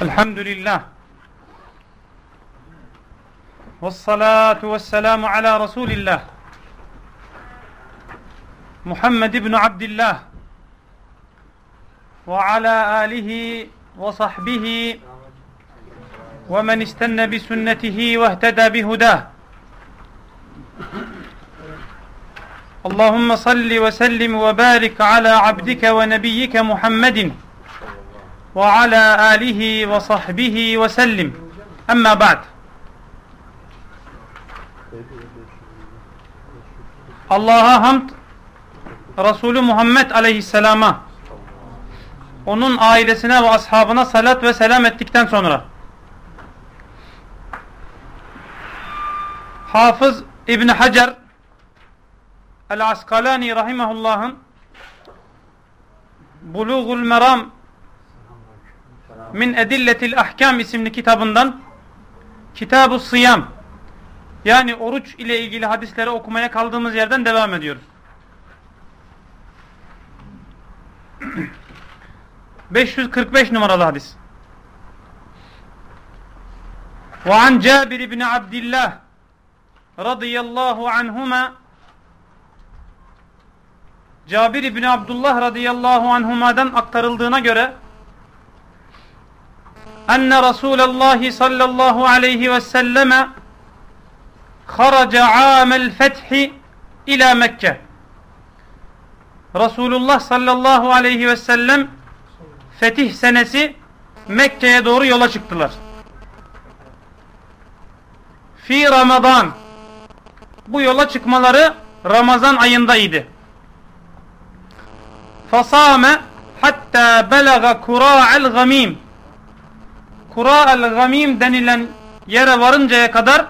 الحمد لله والصلاة والسلام على رسول الله محمد بن عبد الله وعلى آله وصحبه ومن استنى بسنته واهتدى بهداه. اللهم صل وسلم وبارك على عبدك ونبيك محمد. ve ala alihi ve sahbihi ve Allah'a hamd Resulü Muhammed aleyhisselama onun ailesine ve ashabına salat ve selam ettikten sonra. Hafız İbn Hacer El Askalani rahimehullah'ın Bulugul Meram Min Edilletil Ahkam isimli kitabından Kitab-ı Sıyam yani oruç ile ilgili hadisleri okumaya kaldığımız yerden devam ediyoruz. 545 numaralı hadis. Ve an Cabir ibn Abdullah radıyallahu anhuma Cabir ibn Abdullah radıyallahu anhuma'dan aktarıldığına göre enne Resulullah sallallahu aleyhi ve selleme kharaca amel fethi ila Mekke. Resulullah sallallahu aleyhi ve sellem fetih senesi Mekke'ye doğru yola çıktılar. Fi Ramazan. Bu yola çıkmaları Ramazan ayındaydı. Fasame hatta belaga kura'el gamim. Kura'el gamim denilen yere varıncaya kadar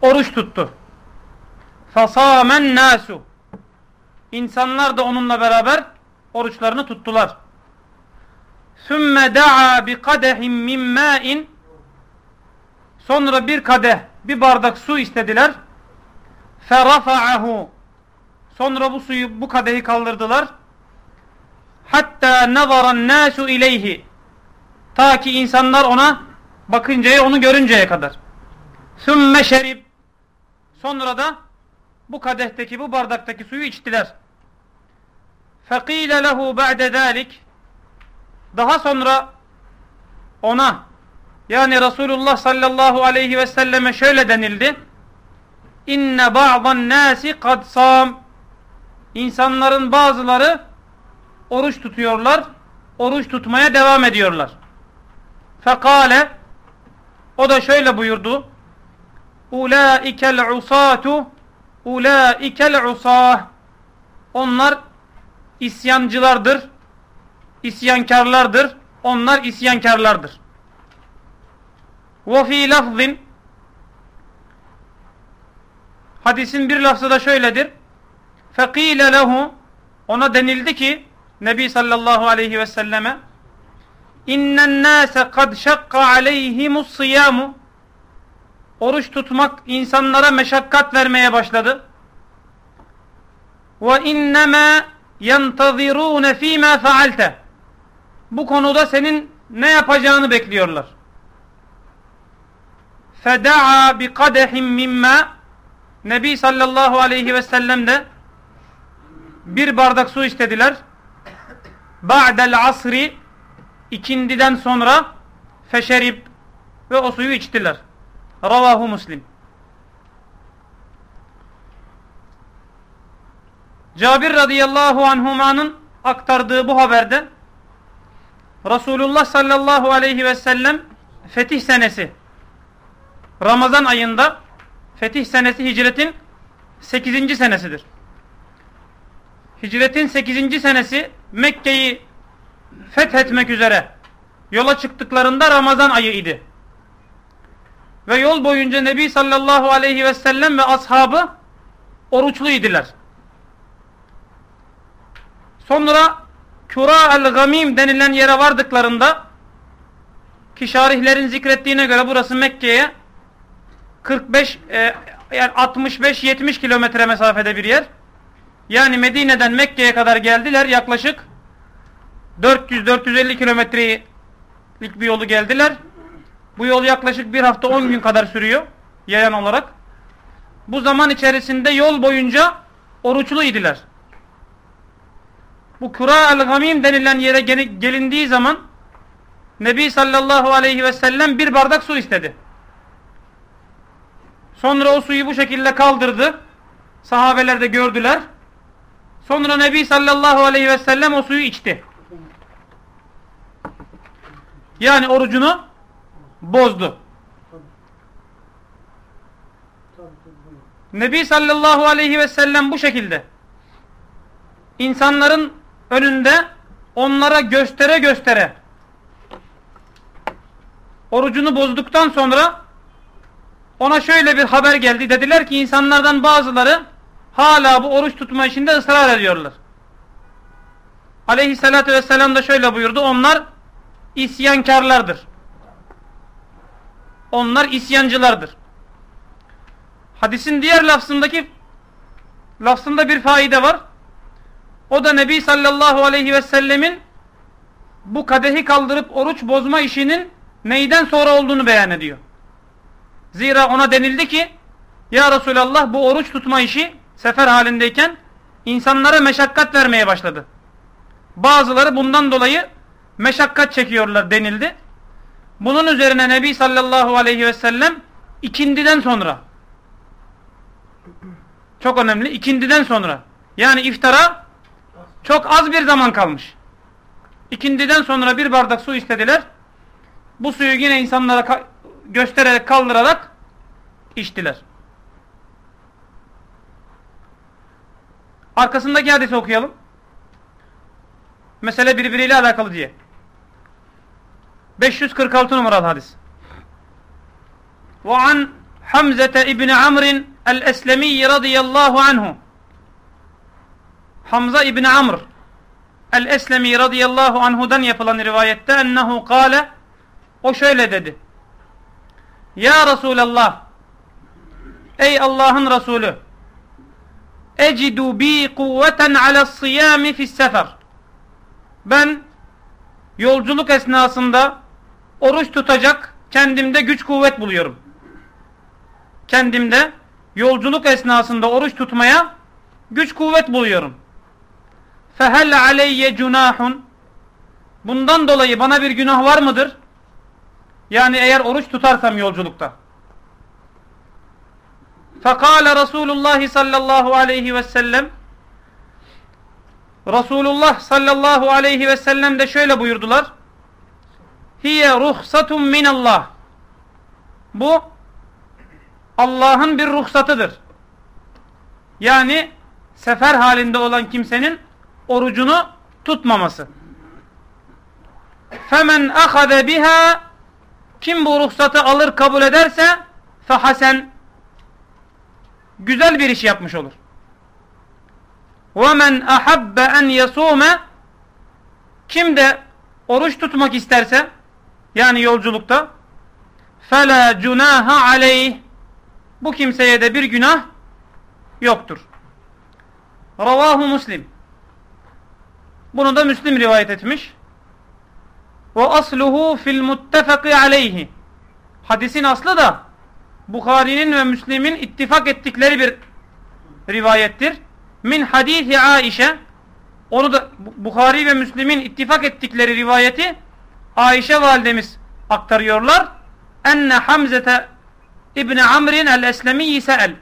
oruç tuttu. Fasamen nasu. İnsanlar da onunla beraber oruçlarını tuttular. Sümme da'a bi kadehim min ma'in. Sonra bir kadeh, bir bardak su istediler. Ferafa'ahu. Sonra bu suyu, bu kadehi kaldırdılar. Hatta nazaran nasu ileyhi. Ta ki insanlar ona bakıncaya, onu görünceye kadar. Sümme şerib. Sonra da bu kadehteki, bu bardaktaki suyu içtiler. Fekile lehu ba'de dalik. Daha sonra ona yani Resulullah sallallahu aleyhi ve selleme şöyle denildi. İnne ba'dan nasi kad sam. İnsanların bazıları oruç tutuyorlar, oruç tutmaya devam ediyorlar. Fekale o da şöyle buyurdu. Ulaikel usatu ulaikel usah Onlar isyancılardır. İsyankarlardır. Onlar isyankarlardır. Ve fi lafzin Hadisin bir lafzı da şöyledir. Fekile lehu ona denildi ki Nebi sallallahu aleyhi ve selleme İnnen nâse kad şakka aleyhimus siyamu Oruç tutmak insanlara meşakkat vermeye başladı. Ve innema yentazirûne fîmâ fealte Bu konuda senin ne yapacağını bekliyorlar. Feda'a bi kadehim mimma Nebi sallallahu aleyhi ve sellem de bir bardak su istediler. Ba'del asri ikindiden sonra feşerib ve o suyu içtiler. Ravahu Muslim. Cabir radıyallahu anhumanın aktardığı bu haberde Resulullah sallallahu aleyhi ve sellem fetih senesi Ramazan ayında fetih senesi hicretin 8. senesidir. Hicretin 8. senesi Mekke'yi fethetmek üzere yola çıktıklarında Ramazan ayı idi. Ve yol boyunca Nebi sallallahu aleyhi ve sellem ve ashabı oruçluydiler. Sonra Kura el-Gamim denilen yere vardıklarında ki şarihlerin zikrettiğine göre burası Mekke'ye 45 e, yani 65-70 kilometre mesafede bir yer. Yani Medine'den Mekke'ye kadar geldiler yaklaşık 400-450 kilometreyi saatlik bir yolu geldiler. Bu yol yaklaşık bir hafta on gün kadar sürüyor yayan olarak. Bu zaman içerisinde yol boyunca oruçlu idiler. Bu Kura el-Gamim denilen yere gelindiği zaman Nebi sallallahu aleyhi ve sellem bir bardak su istedi. Sonra o suyu bu şekilde kaldırdı. Sahabeler de gördüler. Sonra Nebi sallallahu aleyhi ve sellem o suyu içti. Yani orucunu bozdu. Nebi sallallahu aleyhi ve sellem bu şekilde insanların önünde onlara göstere göstere orucunu bozduktan sonra ona şöyle bir haber geldi. Dediler ki insanlardan bazıları hala bu oruç tutma işinde ısrar ediyorlar. Aleyhissalatü vesselam da şöyle buyurdu. Onlar isyankarlardır. Onlar isyancılardır. Hadisin diğer lafzındaki lafzında bir faide var. O da Nebi sallallahu aleyhi ve sellemin bu kadehi kaldırıp oruç bozma işinin neyden sonra olduğunu beyan ediyor. Zira ona denildi ki Ya Resulallah bu oruç tutma işi sefer halindeyken insanlara meşakkat vermeye başladı. Bazıları bundan dolayı meşakkat çekiyorlar denildi. Bunun üzerine Nebi sallallahu aleyhi ve sellem ikindiden sonra çok önemli ikindiden sonra yani iftara çok az bir zaman kalmış. İkindiden sonra bir bardak su istediler. Bu suyu yine insanlara göstererek kaldırarak içtiler. Arkasındaki hadisi okuyalım. Mesele birbiriyle alakalı diye. 546 numaralı hadis. Ve an Hamzete İbni Amr'in el-Eslemi radıyallahu anhu. Hamza İbni Amr el-Eslemi radıyallahu anhudan yapılan rivayette ennehu kâle o şöyle dedi. Ya Resulallah Ey Allah'ın Resulü Ecidu bi kuvveten ala siyami fis sefer Ben yolculuk esnasında oruç tutacak kendimde güç kuvvet buluyorum. Kendimde yolculuk esnasında oruç tutmaya güç kuvvet buluyorum. Fehel aleyye cunahun Bundan dolayı bana bir günah var mıdır? Yani eğer oruç tutarsam yolculukta. Fekale Resulullah sallallahu aleyhi ve sellem Resulullah sallallahu aleyhi ve sellem de şöyle buyurdular Hiye ruhsatun minallah. Bu Allah'ın bir ruhsatıdır. Yani sefer halinde olan kimsenin orucunu tutmaması. Femen ahade biha kim bu ruhsatı alır kabul ederse fehasen güzel bir iş yapmış olur. وَمَنْ أَحَبَّ أَنْ يَصُومَ Kim de oruç tutmak isterse yani yolculukta fela cunaha aleyh bu kimseye de bir günah yoktur. Ravahu Müslim. Bunu da Müslim rivayet etmiş. Ve asluhu fil muttefaki aleyhi. Hadisin aslı da Bukhari'nin ve Müslim'in ittifak ettikleri bir rivayettir. Min hadithi Aişe onu da Bukhari ve Müslim'in ittifak ettikleri rivayeti Ayşe validemiz aktarıyorlar. Enne Hamzete İbni Amr'in el-Eslemi se'el.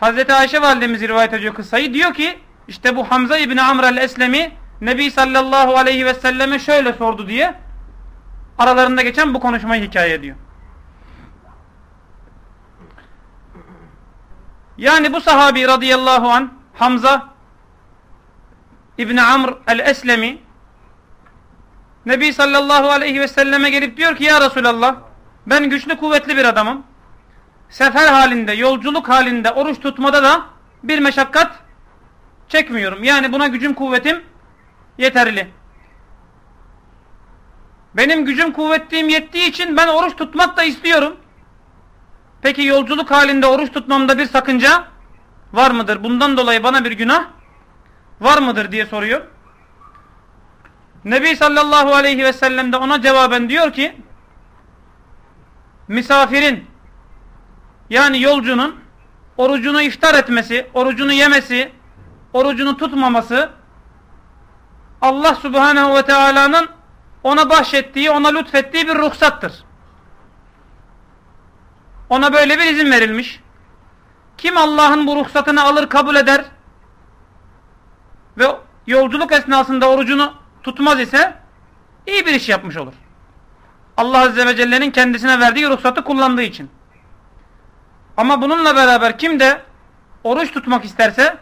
Hazreti Ayşe validemiz rivayet ediyor kıssayı. Diyor ki işte bu Hamza İbni Amr el-Eslemi Nebi sallallahu aleyhi ve selleme şöyle sordu diye aralarında geçen bu konuşmayı hikaye ediyor. Yani bu sahabi radıyallahu an Hamza İbni Amr el-Eslemi Nebi sallallahu aleyhi ve selleme gelip diyor ki ya Resulallah ben güçlü kuvvetli bir adamım. Sefer halinde, yolculuk halinde oruç tutmada da bir meşakkat çekmiyorum. Yani buna gücüm kuvvetim yeterli. Benim gücüm kuvvetliğim yettiği için ben oruç tutmak da istiyorum. Peki yolculuk halinde oruç tutmamda bir sakınca var mıdır? Bundan dolayı bana bir günah var mıdır diye soruyor. Nebi sallallahu aleyhi ve sellem de ona cevaben diyor ki misafirin yani yolcunun orucunu iftar etmesi, orucunu yemesi, orucunu tutmaması Allah subhanehu ve teala'nın ona bahşettiği, ona lütfettiği bir ruhsattır. Ona böyle bir izin verilmiş. Kim Allah'ın bu ruhsatını alır kabul eder ve yolculuk esnasında orucunu tutmaz ise iyi bir iş yapmış olur. Allah Azze ve Celle'nin kendisine verdiği ruhsatı kullandığı için. Ama bununla beraber kim de oruç tutmak isterse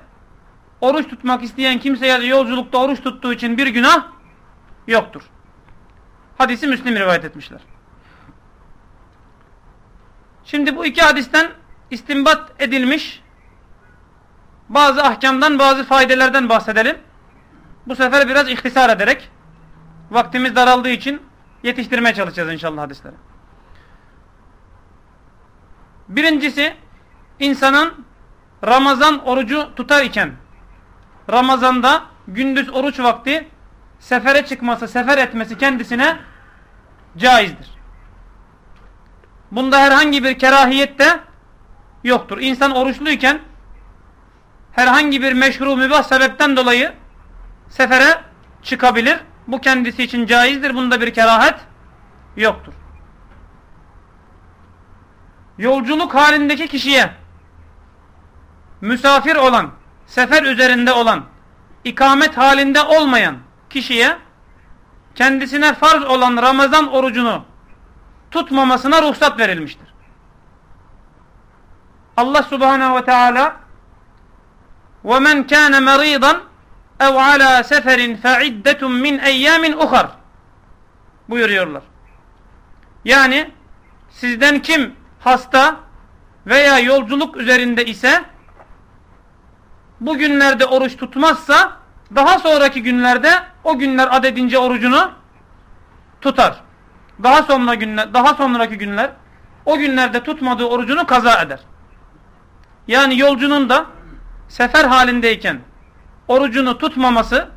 oruç tutmak isteyen kimseye yolculukta oruç tuttuğu için bir günah yoktur. Hadisi Müslim rivayet etmişler. Şimdi bu iki hadisten istimbat edilmiş bazı ahkamdan bazı faydelerden bahsedelim. Bu sefer biraz ihtisar ederek vaktimiz daraldığı için yetiştirmeye çalışacağız inşallah hadisleri. Birincisi insanın Ramazan orucu tutar iken Ramazanda gündüz oruç vakti sefere çıkması, sefer etmesi kendisine caizdir. Bunda herhangi bir kerahiyet de yoktur. İnsan oruçluyken herhangi bir meşru mübah sebepten dolayı sefere çıkabilir. Bu kendisi için caizdir. Bunda bir kerahet yoktur. Yolculuk halindeki kişiye misafir olan, sefer üzerinde olan, ikamet halinde olmayan kişiye kendisine farz olan Ramazan orucunu tutmamasına ruhsat verilmiştir. Allah subhanehu ve teala وَمَنْ كَانَ مَرِيضًا ev ala seferin fe iddetun min eyyamin uhar buyuruyorlar. Yani sizden kim hasta veya yolculuk üzerinde ise bugünlerde oruç tutmazsa daha sonraki günlerde o günler adedince orucunu tutar. Daha sonra günler, daha sonraki günler o günlerde tutmadığı orucunu kaza eder. Yani yolcunun da sefer halindeyken orucunu tutmaması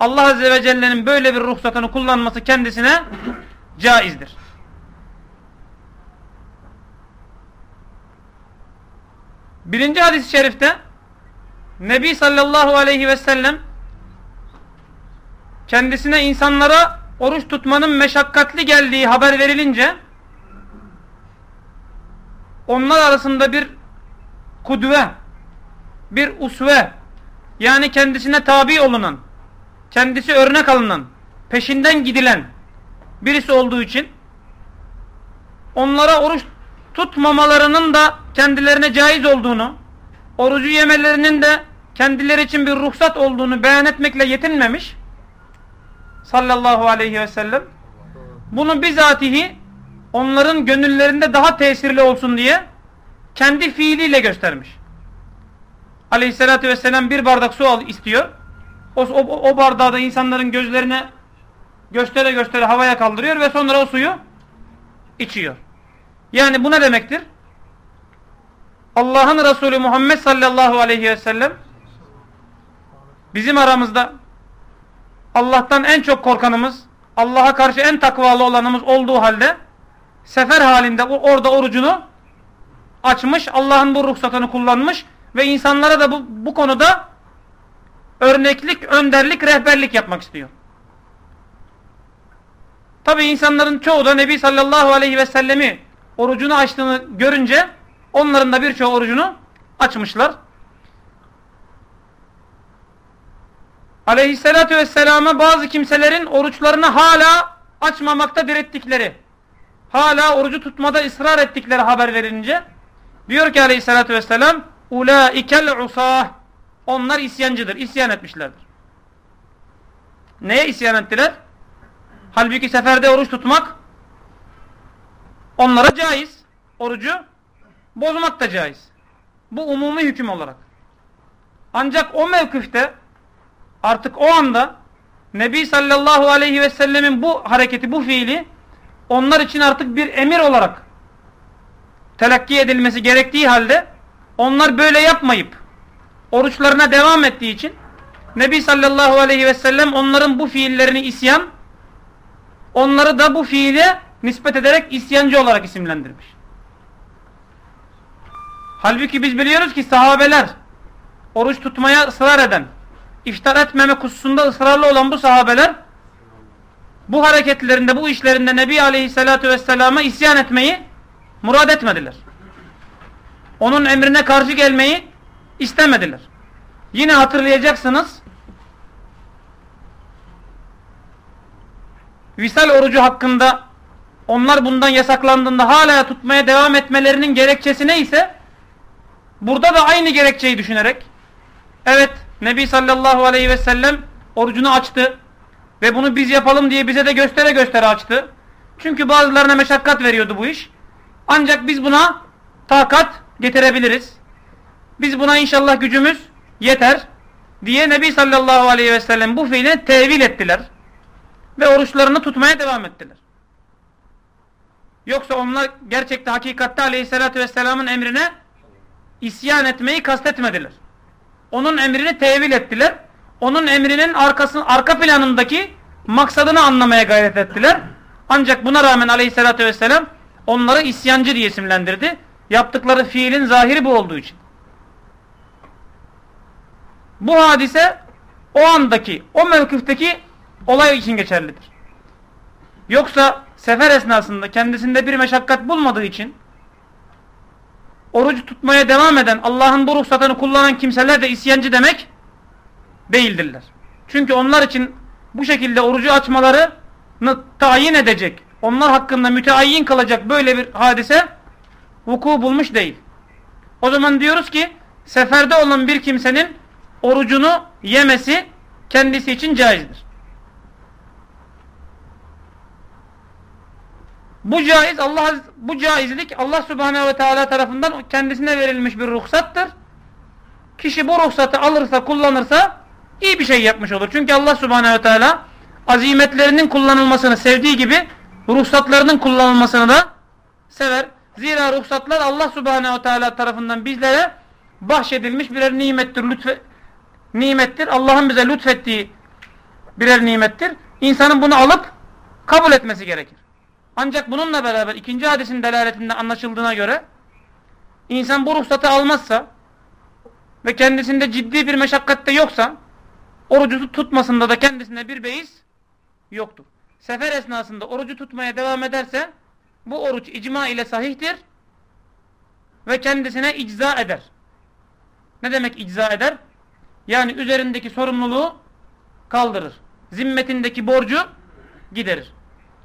Allah Azze ve Celle'nin böyle bir ruhsatını kullanması kendisine caizdir. Birinci hadis-i şerifte Nebi sallallahu aleyhi ve sellem kendisine insanlara oruç tutmanın meşakkatli geldiği haber verilince onlar arasında bir kudve, bir usve yani kendisine tabi olunan, kendisi örnek alınan, peşinden gidilen birisi olduğu için onlara oruç tutmamalarının da kendilerine caiz olduğunu, orucu yemelerinin de kendileri için bir ruhsat olduğunu beyan etmekle yetinmemiş sallallahu aleyhi ve sellem bunu bizatihi onların gönüllerinde daha tesirli olsun diye kendi fiiliyle göstermiş. Aleyhissalatü vesselam bir bardak su al istiyor. O, o, o bardağı da insanların gözlerine göstere göstere havaya kaldırıyor ve sonra o suyu içiyor. Yani bu ne demektir? Allah'ın Resulü Muhammed sallallahu aleyhi ve sellem bizim aramızda Allah'tan en çok korkanımız, Allah'a karşı en takvalı olanımız olduğu halde sefer halinde orada orucunu açmış, Allah'ın bu ruhsatını kullanmış ve insanlara da bu, bu konuda örneklik, önderlik, rehberlik yapmak istiyor. Tabi insanların çoğu da Nebi sallallahu aleyhi ve sellemi orucunu açtığını görünce onların da birçoğu orucunu açmışlar. Aleyhissalatü vesselama bazı kimselerin oruçlarını hala açmamakta direttikleri, hala orucu tutmada ısrar ettikleri haber verilince diyor ki aleyhissalatü vesselam ulaikel usah onlar isyancıdır, isyan etmişlerdir. Neye isyan ettiler? Halbuki seferde oruç tutmak onlara caiz. Orucu bozmak da caiz. Bu umumi hüküm olarak. Ancak o mevkifte artık o anda Nebi sallallahu aleyhi ve sellemin bu hareketi, bu fiili onlar için artık bir emir olarak telakki edilmesi gerektiği halde onlar böyle yapmayıp oruçlarına devam ettiği için Nebi sallallahu aleyhi ve sellem onların bu fiillerini isyan, onları da bu fiile nispet ederek isyancı olarak isimlendirmiş. Halbuki biz biliyoruz ki sahabeler oruç tutmaya ısrar eden, iftar etmeme hususunda ısrarlı olan bu sahabeler bu hareketlerinde, bu işlerinde Nebi Aleyhisselatü Vesselam'a isyan etmeyi murad etmediler. Onun emrine karşı gelmeyi istemediler. Yine hatırlayacaksınız visal orucu hakkında onlar bundan yasaklandığında hala tutmaya devam etmelerinin gerekçesi neyse burada da aynı gerekçeyi düşünerek evet Nebi sallallahu aleyhi ve sellem orucunu açtı ve bunu biz yapalım diye bize de göstere göstere açtı. Çünkü bazılarına meşakkat veriyordu bu iş. Ancak biz buna takat getirebiliriz. Biz buna inşallah gücümüz yeter diye Nebi sallallahu aleyhi ve sellem bu fiili tevil ettiler. Ve oruçlarını tutmaya devam ettiler. Yoksa onlar gerçekte hakikatte aleyhissalatü vesselamın emrine isyan etmeyi kastetmediler. Onun emrini tevil ettiler. Onun emrinin arkasının arka planındaki maksadını anlamaya gayret ettiler. Ancak buna rağmen aleyhissalatü vesselam onları isyancı diye isimlendirdi. Yaptıkları fiilin zahiri bu olduğu için. Bu hadise o andaki, o mevkifteki olay için geçerlidir. Yoksa sefer esnasında kendisinde bir meşakkat bulmadığı için orucu tutmaya devam eden, Allah'ın bu ruhsatını kullanan kimseler de isyancı demek değildirler. Çünkü onlar için bu şekilde orucu açmalarını tayin edecek, onlar hakkında müteayyin kalacak böyle bir hadise vuku bulmuş değil. O zaman diyoruz ki seferde olan bir kimsenin orucunu yemesi kendisi için caizdir. Bu caiz Allah bu caizlik Allah Subhanahu ve Teala tarafından kendisine verilmiş bir ruhsattır. Kişi bu ruhsatı alırsa, kullanırsa iyi bir şey yapmış olur. Çünkü Allah Subhanahu ve Teala azimetlerinin kullanılmasını sevdiği gibi ruhsatlarının kullanılmasını da sever. Zira ruhsatlar Allah Subhanahu ve Teala tarafından bizlere bahşedilmiş birer nimettir, lütfe, nimettir. Allah'ın bize lütfettiği birer nimettir. İnsanın bunu alıp kabul etmesi gerekir. Ancak bununla beraber ikinci hadisin delaletinde anlaşıldığına göre insan bu ruhsatı almazsa ve kendisinde ciddi bir meşakkatte yoksa orucu tutmasında da kendisine bir beis yoktur. Sefer esnasında orucu tutmaya devam ederse bu oruç icma ile sahihtir ve kendisine icza eder. Ne demek icza eder? Yani üzerindeki sorumluluğu kaldırır. Zimmetindeki borcu giderir.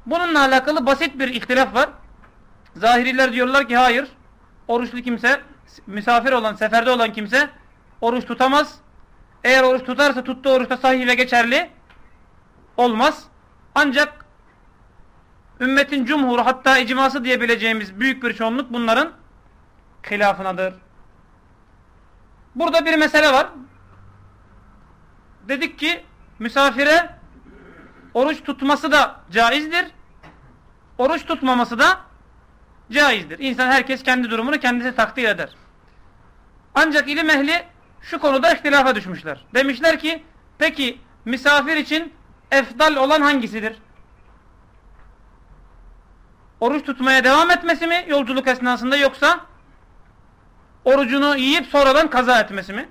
Bununla alakalı basit bir ihtilaf var. Zahiriler diyorlar ki hayır. Oruçlu kimse, misafir olan, seferde olan kimse oruç tutamaz. Eğer oruç tutarsa tuttuğu oruçta sahih ve geçerli olmaz. Ancak ümmetin cumhuru hatta icması diyebileceğimiz büyük bir çoğunluk bunların hilafınadır. Burada bir mesele var. Dedik ki misafire oruç tutması da caizdir. Oruç tutmaması da caizdir. İnsan herkes kendi durumunu kendisi takdir eder. Ancak ilim ehli şu konuda ihtilafa düşmüşler. Demişler ki peki misafir için efdal olan hangisidir? Oruç tutmaya devam etmesi mi yolculuk esnasında yoksa orucunu yiyip sonradan kaza etmesi mi?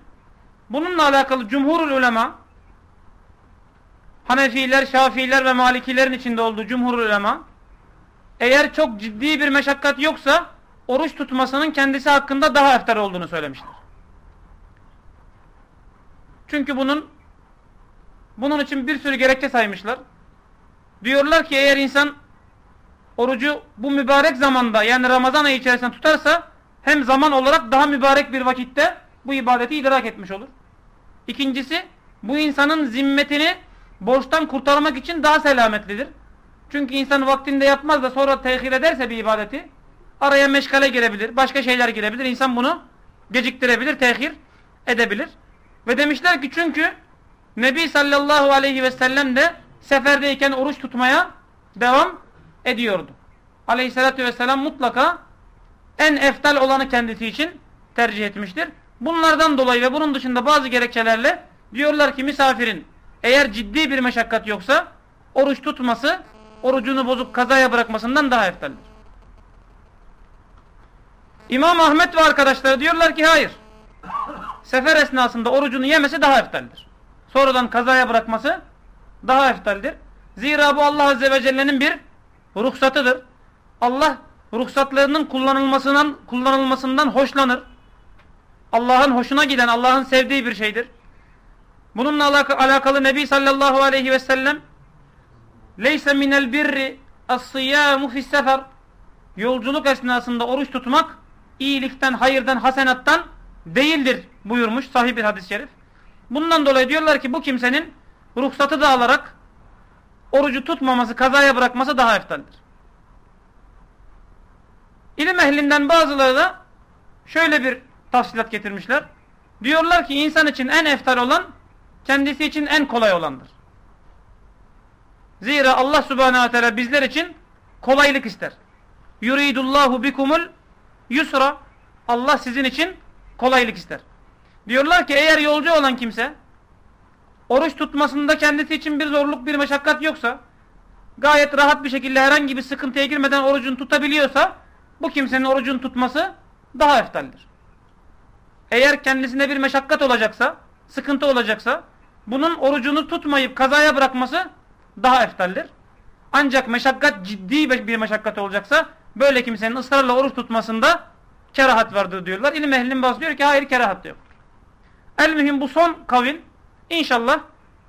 Bununla alakalı cumhurul ulema Hanefiler, Şafiiler ve Malikilerin içinde olduğu cumhur ulema eğer çok ciddi bir meşakkat yoksa oruç tutmasının kendisi hakkında daha eftar olduğunu söylemişler. Çünkü bunun bunun için bir sürü gerekçe saymışlar. Diyorlar ki eğer insan orucu bu mübarek zamanda yani Ramazan ayı içerisinde tutarsa hem zaman olarak daha mübarek bir vakitte bu ibadeti idrak etmiş olur. İkincisi bu insanın zimmetini borçtan kurtarmak için daha selametlidir. Çünkü insan vaktinde yapmaz da sonra tehir ederse bir ibadeti araya meşgale girebilir, başka şeyler girebilir. İnsan bunu geciktirebilir, tehir edebilir. Ve demişler ki çünkü Nebi sallallahu aleyhi ve sellem de seferdeyken oruç tutmaya devam ediyordu. Aleyhissalatü vesselam mutlaka en eftal olanı kendisi için tercih etmiştir. Bunlardan dolayı ve bunun dışında bazı gerekçelerle Diyorlar ki misafirin eğer ciddi bir meşakkat yoksa oruç tutması orucunu bozuk kazaya bırakmasından daha eftaldir. İmam Ahmet ve arkadaşları diyorlar ki hayır. Sefer esnasında orucunu yemesi daha eftaldir. Sonradan kazaya bırakması daha eftaldir. Zira bu Allah Azze ve Celle'nin bir ruhsatıdır. Allah ruhsatlarının kullanılmasından kullanılmasından hoşlanır. Allah'ın hoşuna giden, Allah'ın sevdiği bir şeydir. Bununla alakalı Nebi sallallahu aleyhi ve sellem Leyse minel birri as-siyamu fis-sefer Yolculuk esnasında oruç tutmak iyilikten, hayırdan, hasenattan değildir buyurmuş sahih bir hadis-i şerif. Bundan dolayı diyorlar ki bu kimsenin ruhsatı da alarak orucu tutmaması, kazaya bırakması daha eftaldir. İlim ehlinden bazıları da şöyle bir tafsilat getirmişler. Diyorlar ki insan için en eftal olan kendisi için en kolay olandır. Zira Allah subhanehu teala bizler için kolaylık ister. Yuridullahu bikumul yusra. Allah sizin için kolaylık ister. Diyorlar ki eğer yolcu olan kimse oruç tutmasında kendisi için bir zorluk bir meşakkat yoksa gayet rahat bir şekilde herhangi bir sıkıntıya girmeden orucunu tutabiliyorsa bu kimsenin orucunu tutması daha eftaldir. Eğer kendisine bir meşakkat olacaksa, sıkıntı olacaksa bunun orucunu tutmayıp kazaya bırakması daha eftaldir. Ancak meşakkat ciddi bir meşakkat olacaksa böyle kimsenin ısrarla oruç tutmasında kerahat vardır diyorlar. İlim ehlinin bazı diyor ki hayır kerahat yok. El mühim bu son kavil inşallah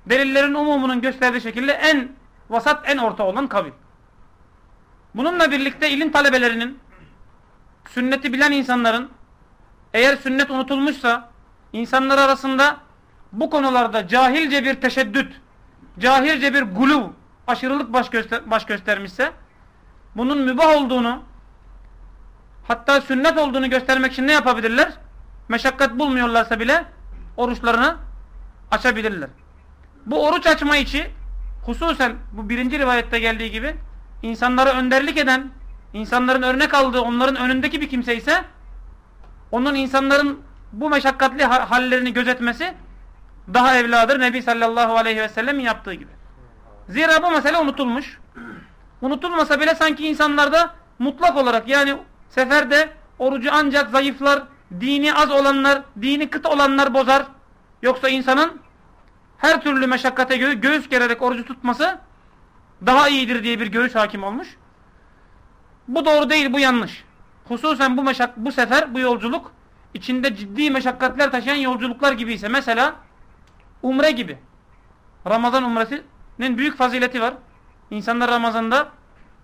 delillerin umumunun gösterdiği şekilde en vasat en orta olan kavil. Bununla birlikte ilim talebelerinin sünneti bilen insanların eğer sünnet unutulmuşsa insanlar arasında bu konularda cahilce bir teşeddüt, cahilce bir guluv, aşırılık baş, göster baş göstermişse bunun mübah olduğunu hatta sünnet olduğunu göstermek için ne yapabilirler? Meşakkat bulmuyorlarsa bile oruçlarını açabilirler. Bu oruç açma içi hususen bu birinci rivayette geldiği gibi insanlara önderlik eden, insanların örnek aldığı onların önündeki bir kimse ise onun insanların bu meşakkatli hallerini gözetmesi daha evladır Nebi sallallahu aleyhi ve sellem'in yaptığı gibi. Zira bu mesele unutulmuş. Unutulmasa bile sanki insanlarda mutlak olarak yani seferde orucu ancak zayıflar, dini az olanlar, dini kıt olanlar bozar. Yoksa insanın her türlü meşakkate gö göğüs gererek orucu tutması daha iyidir diye bir görüş hakim olmuş. Bu doğru değil, bu yanlış. Hususen bu, meşak bu sefer, bu yolculuk içinde ciddi meşakkatler taşıyan yolculuklar gibi ise mesela umre gibi. Ramazan umresinin büyük fazileti var. İnsanlar Ramazan'da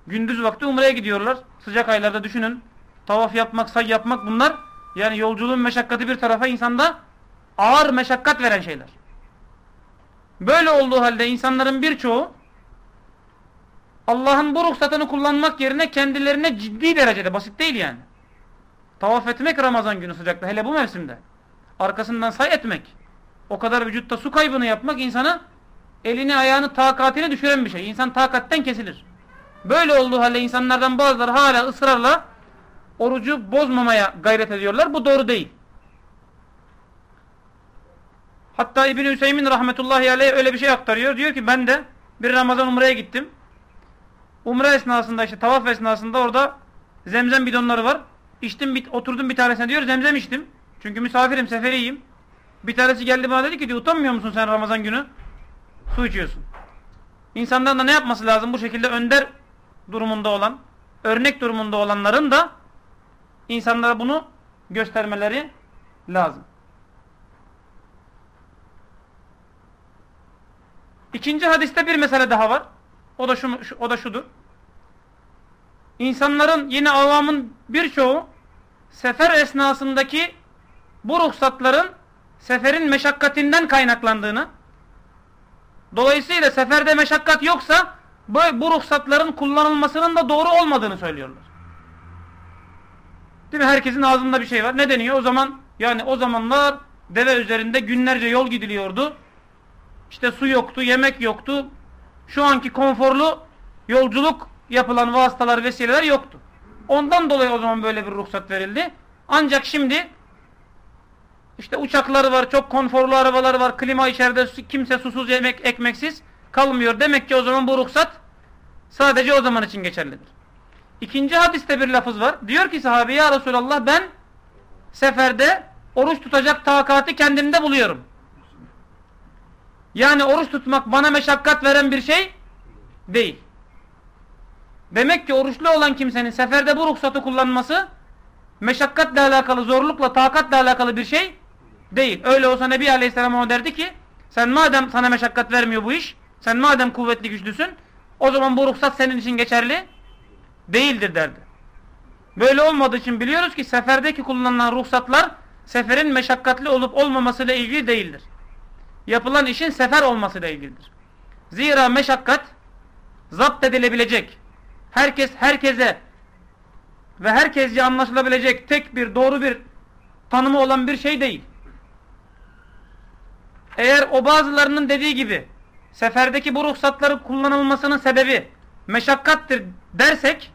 gündüz vakti umreye gidiyorlar. Sıcak aylarda düşünün. Tavaf yapmak, say yapmak bunlar yani yolculuğun meşakkatı bir tarafa insanda ağır meşakkat veren şeyler. Böyle olduğu halde insanların birçoğu Allah'ın bu ruhsatını kullanmak yerine kendilerine ciddi derecede basit değil yani. Tavaf etmek Ramazan günü sıcakta hele bu mevsimde. Arkasından say etmek. O kadar vücutta su kaybını yapmak insana elini ayağını takatini düşüren bir şey. İnsan takatten kesilir. Böyle olduğu halde insanlardan bazıları hala ısrarla orucu bozmamaya gayret ediyorlar. Bu doğru değil. Hatta İbn-i Hüseyin rahmetullahi aleyh öyle bir şey aktarıyor. Diyor ki ben de bir Ramazan umreye gittim. Umre esnasında işte tavaf esnasında orada zemzem bidonları var. İçtim, bit, oturdum bir tanesine diyor zemzem içtim. Çünkü misafirim, seferiyim. Bir tanesi geldi bana dedi ki utanmıyor musun sen Ramazan günü? Su içiyorsun. İnsanların da ne yapması lazım? Bu şekilde önder durumunda olan, örnek durumunda olanların da insanlara bunu göstermeleri lazım. İkinci hadiste bir mesele daha var. O da şu, o da şudur. İnsanların yine avamın birçoğu sefer esnasındaki bu ruhsatların seferin meşakkatinden kaynaklandığını dolayısıyla seferde meşakkat yoksa bu, bu ruhsatların kullanılmasının da doğru olmadığını söylüyorlar. Değil mi? Herkesin ağzında bir şey var. Ne deniyor? O zaman yani o zamanlar deve üzerinde günlerce yol gidiliyordu. İşte su yoktu, yemek yoktu. Şu anki konforlu yolculuk yapılan vasıtalar, vesileler yoktu. Ondan dolayı o zaman böyle bir ruhsat verildi. Ancak şimdi işte uçakları var, çok konforlu arabaları var, klima içeride kimse susuz yemek ekmeksiz kalmıyor. Demek ki o zaman bu ruhsat sadece o zaman için geçerlidir. İkinci hadiste bir lafız var. Diyor ki sahabe ya Resulallah ben seferde oruç tutacak takati kendimde buluyorum. Yani oruç tutmak bana meşakkat veren bir şey değil. Demek ki oruçlu olan kimsenin seferde bu ruhsatı kullanması meşakkatle alakalı, zorlukla, takatla alakalı bir şey değil. Öyle olsa Nebi Aleyhisselam ona derdi ki sen madem sana meşakkat vermiyor bu iş, sen madem kuvvetli güçlüsün o zaman bu ruhsat senin için geçerli değildir derdi. Böyle olmadığı için biliyoruz ki seferdeki kullanılan ruhsatlar seferin meşakkatli olup olmamasıyla ilgili değildir. Yapılan işin sefer olmasıyla ilgilidir. Zira meşakkat zapt edilebilecek, herkes herkese ve herkesce anlaşılabilecek tek bir doğru bir tanımı olan bir şey değil. Eğer o bazılarının dediği gibi seferdeki bu ruhsatları kullanılmasının sebebi meşakkattir dersek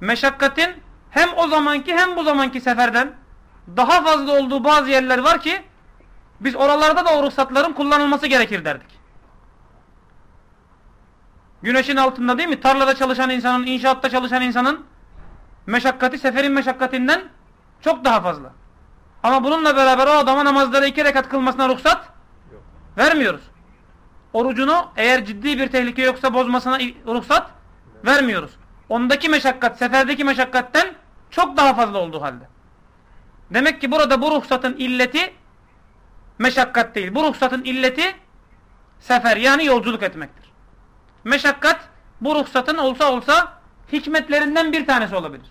meşakkatin hem o zamanki hem bu zamanki seferden daha fazla olduğu bazı yerler var ki biz oralarda da o ruhsatların kullanılması gerekir derdik. Güneşin altında değil mi? Tarlada çalışan insanın, inşaatta çalışan insanın meşakkati seferin meşakkatinden çok daha fazla. Ama bununla beraber o adama namazları iki rekat kılmasına ruhsat vermiyoruz. Orucunu eğer ciddi bir tehlike yoksa bozmasına ruhsat vermiyoruz. Ondaki meşakkat, seferdeki meşakkatten çok daha fazla olduğu halde. Demek ki burada bu ruhsatın illeti meşakkat değil. Bu ruhsatın illeti sefer yani yolculuk etmektir. Meşakkat bu ruhsatın olsa olsa hikmetlerinden bir tanesi olabilir.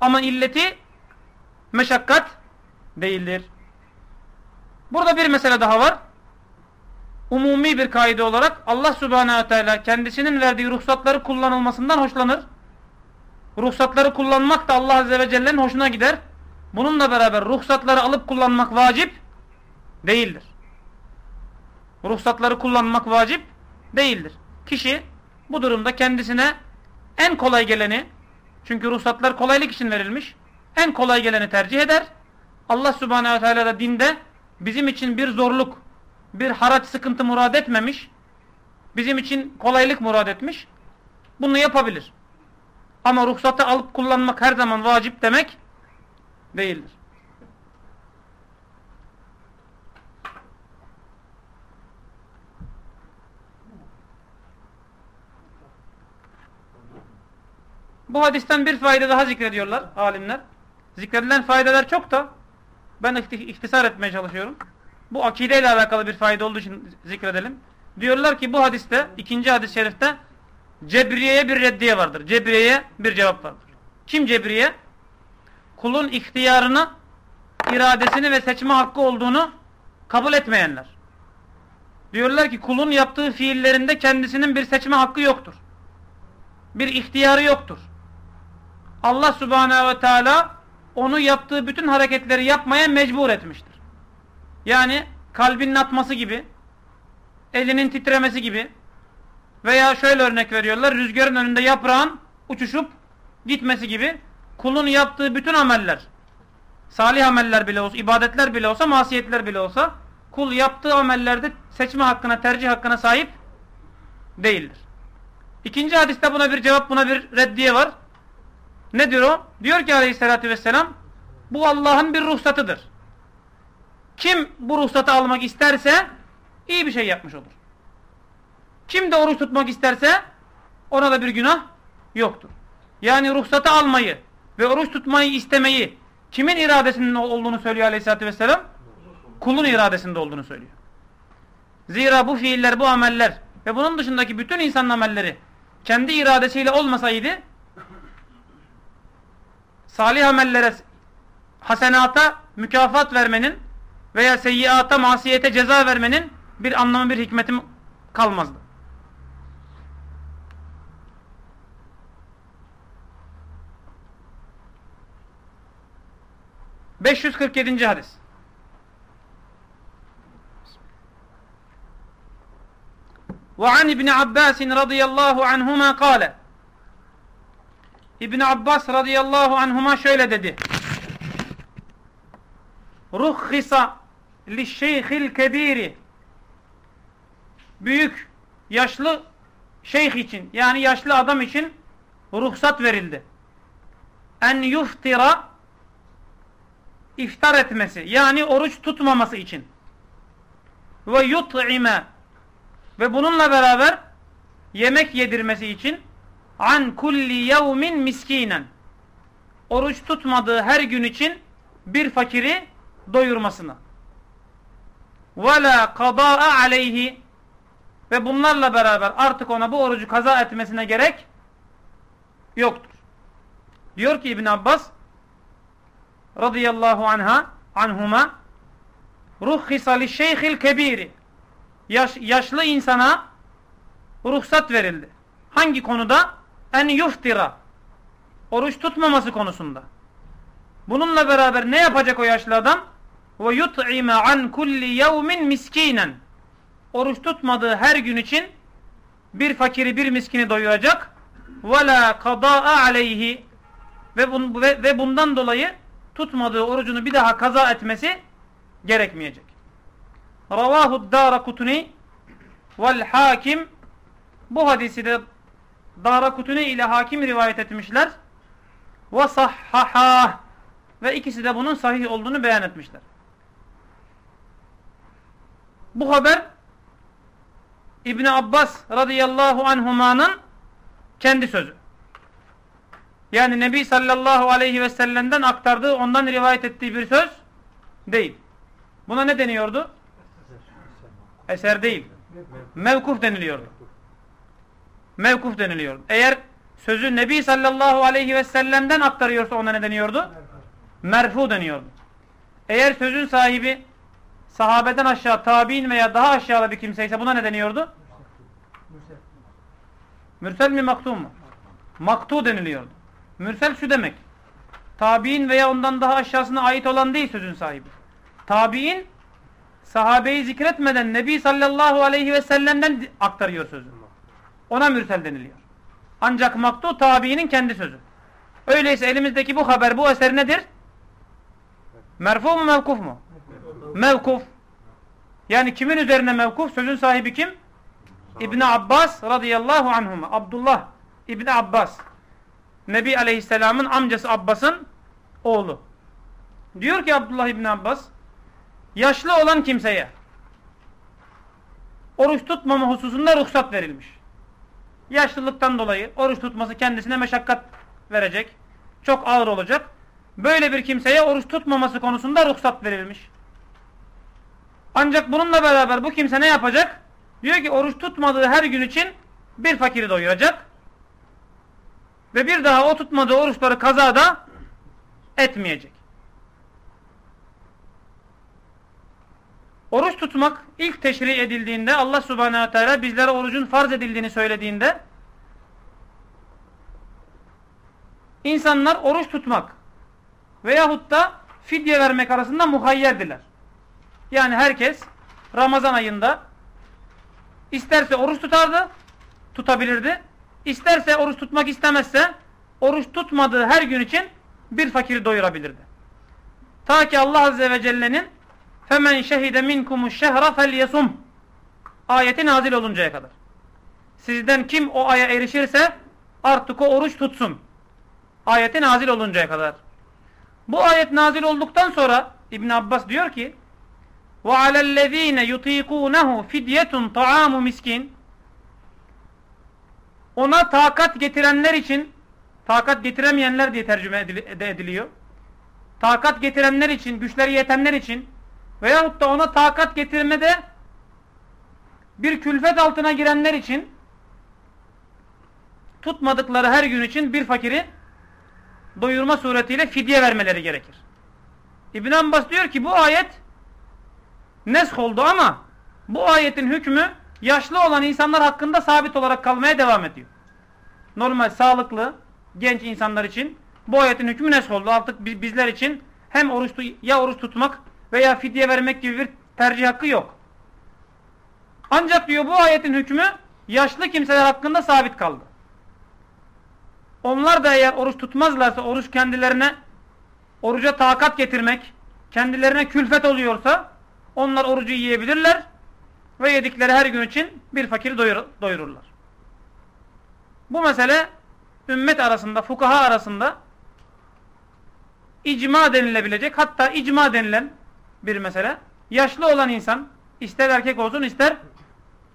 Ama illeti meşakkat değildir. Burada bir mesele daha var. Umumi bir kaide olarak Allah subhanehu teala kendisinin verdiği ruhsatları kullanılmasından hoşlanır. Ruhsatları kullanmak da Allah azze ve celle'nin hoşuna gider. Bununla beraber ruhsatları alıp kullanmak vacip değildir. Ruhsatları kullanmak vacip değildir. Kişi bu durumda kendisine en kolay geleni çünkü ruhsatlar kolaylık için verilmiş. En kolay geleni tercih eder. Allah subhanehu ve teala da dinde bizim için bir zorluk, bir haraç sıkıntı murad etmemiş. Bizim için kolaylık murad etmiş. Bunu yapabilir. Ama ruhsatı alıp kullanmak her zaman vacip demek değildir. Bu hadisten bir fayda daha zikrediyorlar alimler. Zikredilen faydalar çok da ben ihtisar etmeye çalışıyorum. Bu akideyle alakalı bir fayda olduğu için zikredelim. Diyorlar ki bu hadiste, ikinci hadis-i şerifte Cebriye'ye bir reddiye vardır. Cebriye'ye bir cevap vardır. Kim Cebriye? Kulun ihtiyarını, iradesini ve seçme hakkı olduğunu kabul etmeyenler. Diyorlar ki kulun yaptığı fiillerinde kendisinin bir seçme hakkı yoktur. Bir ihtiyarı yoktur. Allah subhanehu ve teala onu yaptığı bütün hareketleri yapmaya mecbur etmiştir. Yani kalbinin atması gibi, elinin titremesi gibi veya şöyle örnek veriyorlar, rüzgarın önünde yaprağın uçuşup gitmesi gibi kulun yaptığı bütün ameller, salih ameller bile olsa, ibadetler bile olsa, masiyetler bile olsa, kul yaptığı amellerde seçme hakkına, tercih hakkına sahip değildir. İkinci hadiste buna bir cevap, buna bir reddiye var. Ne diyor o? Diyor ki aleyhissalatü vesselam bu Allah'ın bir ruhsatıdır. Kim bu ruhsatı almak isterse iyi bir şey yapmış olur. Kim de oruç tutmak isterse ona da bir günah yoktur. Yani ruhsatı almayı ve oruç tutmayı istemeyi kimin iradesinin olduğunu söylüyor aleyhissalatü vesselam? Kulun iradesinde olduğunu söylüyor. Zira bu fiiller, bu ameller ve bunun dışındaki bütün insan amelleri kendi iradesiyle olmasaydı salih amellere hasenata mükafat vermenin veya seyyiata masiyete ceza vermenin bir anlamı bir hikmeti kalmazdı. Beş yüz kırk yedinci hadis. وعن ابن عباس رضي الله عنهما قال İbn Abbas radıyallahu anhuma şöyle dedi. ruhhisa lişşeyhil kebiri büyük yaşlı şeyh için yani yaşlı adam için ruhsat verildi. En yuftira iftar etmesi yani oruç tutmaması için ve yut'ime ve bununla beraber yemek yedirmesi için an kulli yevmin miskinen oruç tutmadığı her gün için bir fakiri doyurmasını ve la kadaa aleyhi ve bunlarla beraber artık ona bu orucu kaza etmesine gerek yoktur. Diyor ki İbn Abbas radıyallahu anha anhuma ruhhisa li şeyhil kebiri Yaş, yaşlı insana ruhsat verildi. Hangi konuda? En yuftira oruç tutmaması konusunda. Bununla beraber ne yapacak o yaşlı adam? Ve yut'ime an kulli yevmin miskinen oruç tutmadığı her gün için bir fakiri bir miskini doyuracak ve la kadaa aleyhi ve, bun, ve, ve bundan dolayı tutmadığı orucunu bir daha kaza etmesi gerekmeyecek. Ravahu Darakutuni vel Hakim bu hadisi de Darakutuni ile Hakim rivayet etmişler. Ve sahhaha ve ikisi de bunun sahih olduğunu beyan etmişler. Bu haber İbn Abbas radıyallahu anhumanın kendi sözü. Yani Nebi sallallahu aleyhi ve sellem'den aktardığı, ondan rivayet ettiği bir söz değil. Buna ne deniyordu? Eser değil. Mevkuf deniliyordu. Mevkuf deniliyordu. Eğer sözü Nebi sallallahu aleyhi ve sellem'den aktarıyorsa ona ne deniyordu? Merfu deniyordu. Eğer sözün sahibi sahabeden aşağı tabi'in veya daha aşağıda bir kimseyse buna ne deniyordu? Mürsel mi maktu mu? Maktu deniliyordu. Mürsel şu demek. Tabi'in veya ondan daha aşağısına ait olan değil sözün sahibi. Tabi'in sahabeyi zikretmeden Nebi sallallahu aleyhi ve sellem'den aktarıyor sözü. Ona mürsel deniliyor. Ancak maktu tabiinin kendi sözü. Öyleyse elimizdeki bu haber, bu eser nedir? Merfu mu mevkuf mu? Mevkuf. Yani kimin üzerine mevkuf? Sözün sahibi kim? İbni Abbas radıyallahu anhuma. Abdullah İbni Abbas. Nebi Aleyhisselam'ın amcası Abbas'ın oğlu. Diyor ki Abdullah İbni Abbas yaşlı olan kimseye oruç tutmama hususunda ruhsat verilmiş. Yaşlılıktan dolayı oruç tutması kendisine meşakkat verecek. Çok ağır olacak. Böyle bir kimseye oruç tutmaması konusunda ruhsat verilmiş. Ancak bununla beraber bu kimse ne yapacak? Diyor ki oruç tutmadığı her gün için bir fakiri doyuracak. Ve bir daha o tutmadığı oruçları kazada etmeyecek. Oruç tutmak ilk teşri edildiğinde Allah subhanehu teala bizlere orucun farz edildiğini söylediğinde insanlar oruç tutmak veyahut da fidye vermek arasında muhayyerdiler. Yani herkes Ramazan ayında isterse oruç tutardı, tutabilirdi. İsterse oruç tutmak istemezse oruç tutmadığı her gün için bir fakiri doyurabilirdi. Ta ki Allah Azze ve Celle'nin femen şehide minkumu şehra fel ayeti nazil oluncaya kadar. Sizden kim o aya erişirse artık o oruç tutsun. Ayeti nazil oluncaya kadar. Bu ayet nazil olduktan sonra İbn Abbas diyor ki ve alellezine yutikunehu fidyetun taamu miskin ona takat getirenler için takat getiremeyenler diye tercüme ediliyor. Takat getirenler için, güçleri yetenler için veyahut da ona takat getirmede bir külfet altına girenler için tutmadıkları her gün için bir fakiri doyurma suretiyle fidye vermeleri gerekir. İbn Abbas diyor ki bu ayet nesk oldu ama bu ayetin hükmü yaşlı olan insanlar hakkında sabit olarak kalmaya devam ediyor. Normal, sağlıklı, genç insanlar için bu ayetin hükmü nesk oldu. Artık bizler için hem oruç ya oruç tutmak veya fidye vermek gibi bir tercih hakkı yok. Ancak diyor bu ayetin hükmü yaşlı kimseler hakkında sabit kaldı. Onlar da eğer oruç tutmazlarsa oruç kendilerine oruca takat getirmek kendilerine külfet oluyorsa onlar orucu yiyebilirler ve yedikleri her gün için bir fakiri doyur doyururlar. Bu mesele ümmet arasında, fukaha arasında icma denilebilecek hatta icma denilen bir mesele. Yaşlı olan insan ister erkek olsun ister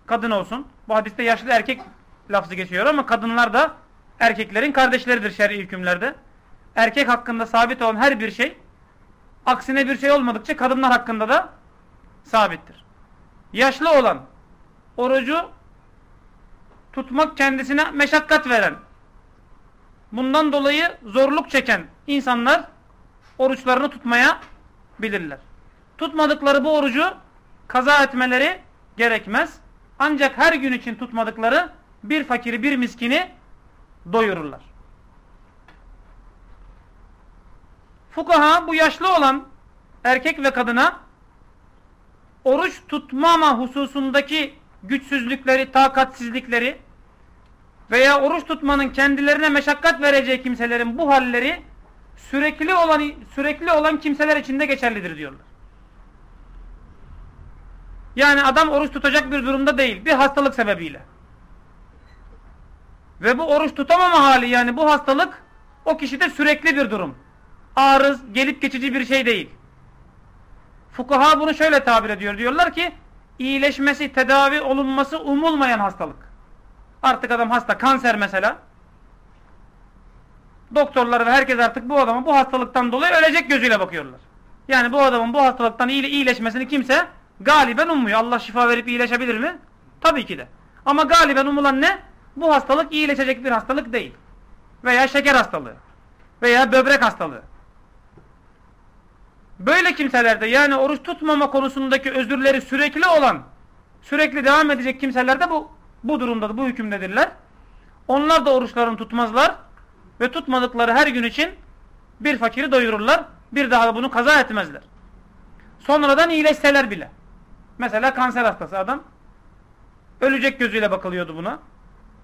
kadın olsun. Bu hadiste yaşlı erkek lafzı geçiyor ama kadınlar da erkeklerin kardeşleridir şer'i hükümlerde. Erkek hakkında sabit olan her bir şey aksine bir şey olmadıkça kadınlar hakkında da sabittir. Yaşlı olan orucu tutmak kendisine meşakkat veren bundan dolayı zorluk çeken insanlar oruçlarını tutmaya bilirler. Tutmadıkları bu orucu kaza etmeleri gerekmez. Ancak her gün için tutmadıkları bir fakiri bir miskini doyururlar. Fukaha bu yaşlı olan erkek ve kadına oruç tutmama hususundaki güçsüzlükleri, takatsizlikleri veya oruç tutmanın kendilerine meşakkat vereceği kimselerin bu halleri sürekli olan sürekli olan kimseler için de geçerlidir diyorlar. Yani adam oruç tutacak bir durumda değil. Bir hastalık sebebiyle. Ve bu oruç tutamama hali yani bu hastalık o kişide sürekli bir durum. Arız, gelip geçici bir şey değil. Fukaha bunu şöyle tabir ediyor. Diyorlar ki iyileşmesi, tedavi olunması umulmayan hastalık. Artık adam hasta, kanser mesela. Doktorlar ve herkes artık bu adamın bu hastalıktan dolayı ölecek gözüyle bakıyorlar. Yani bu adamın bu hastalıktan iyileşmesini kimse galiben ummuyor. Allah şifa verip iyileşebilir mi? Tabii ki de. Ama galiben umulan ne? Bu hastalık iyileşecek bir hastalık değil. Veya şeker hastalığı. Veya böbrek hastalığı. Böyle kimselerde yani oruç tutmama konusundaki özürleri sürekli olan, sürekli devam edecek kimselerde bu bu durumda, bu hükümdedirler. Onlar da oruçlarını tutmazlar ve tutmadıkları her gün için bir fakiri doyururlar. Bir daha da bunu kaza etmezler. Sonradan iyileşseler bile. Mesela kanser hastası adam. Ölecek gözüyle bakılıyordu buna.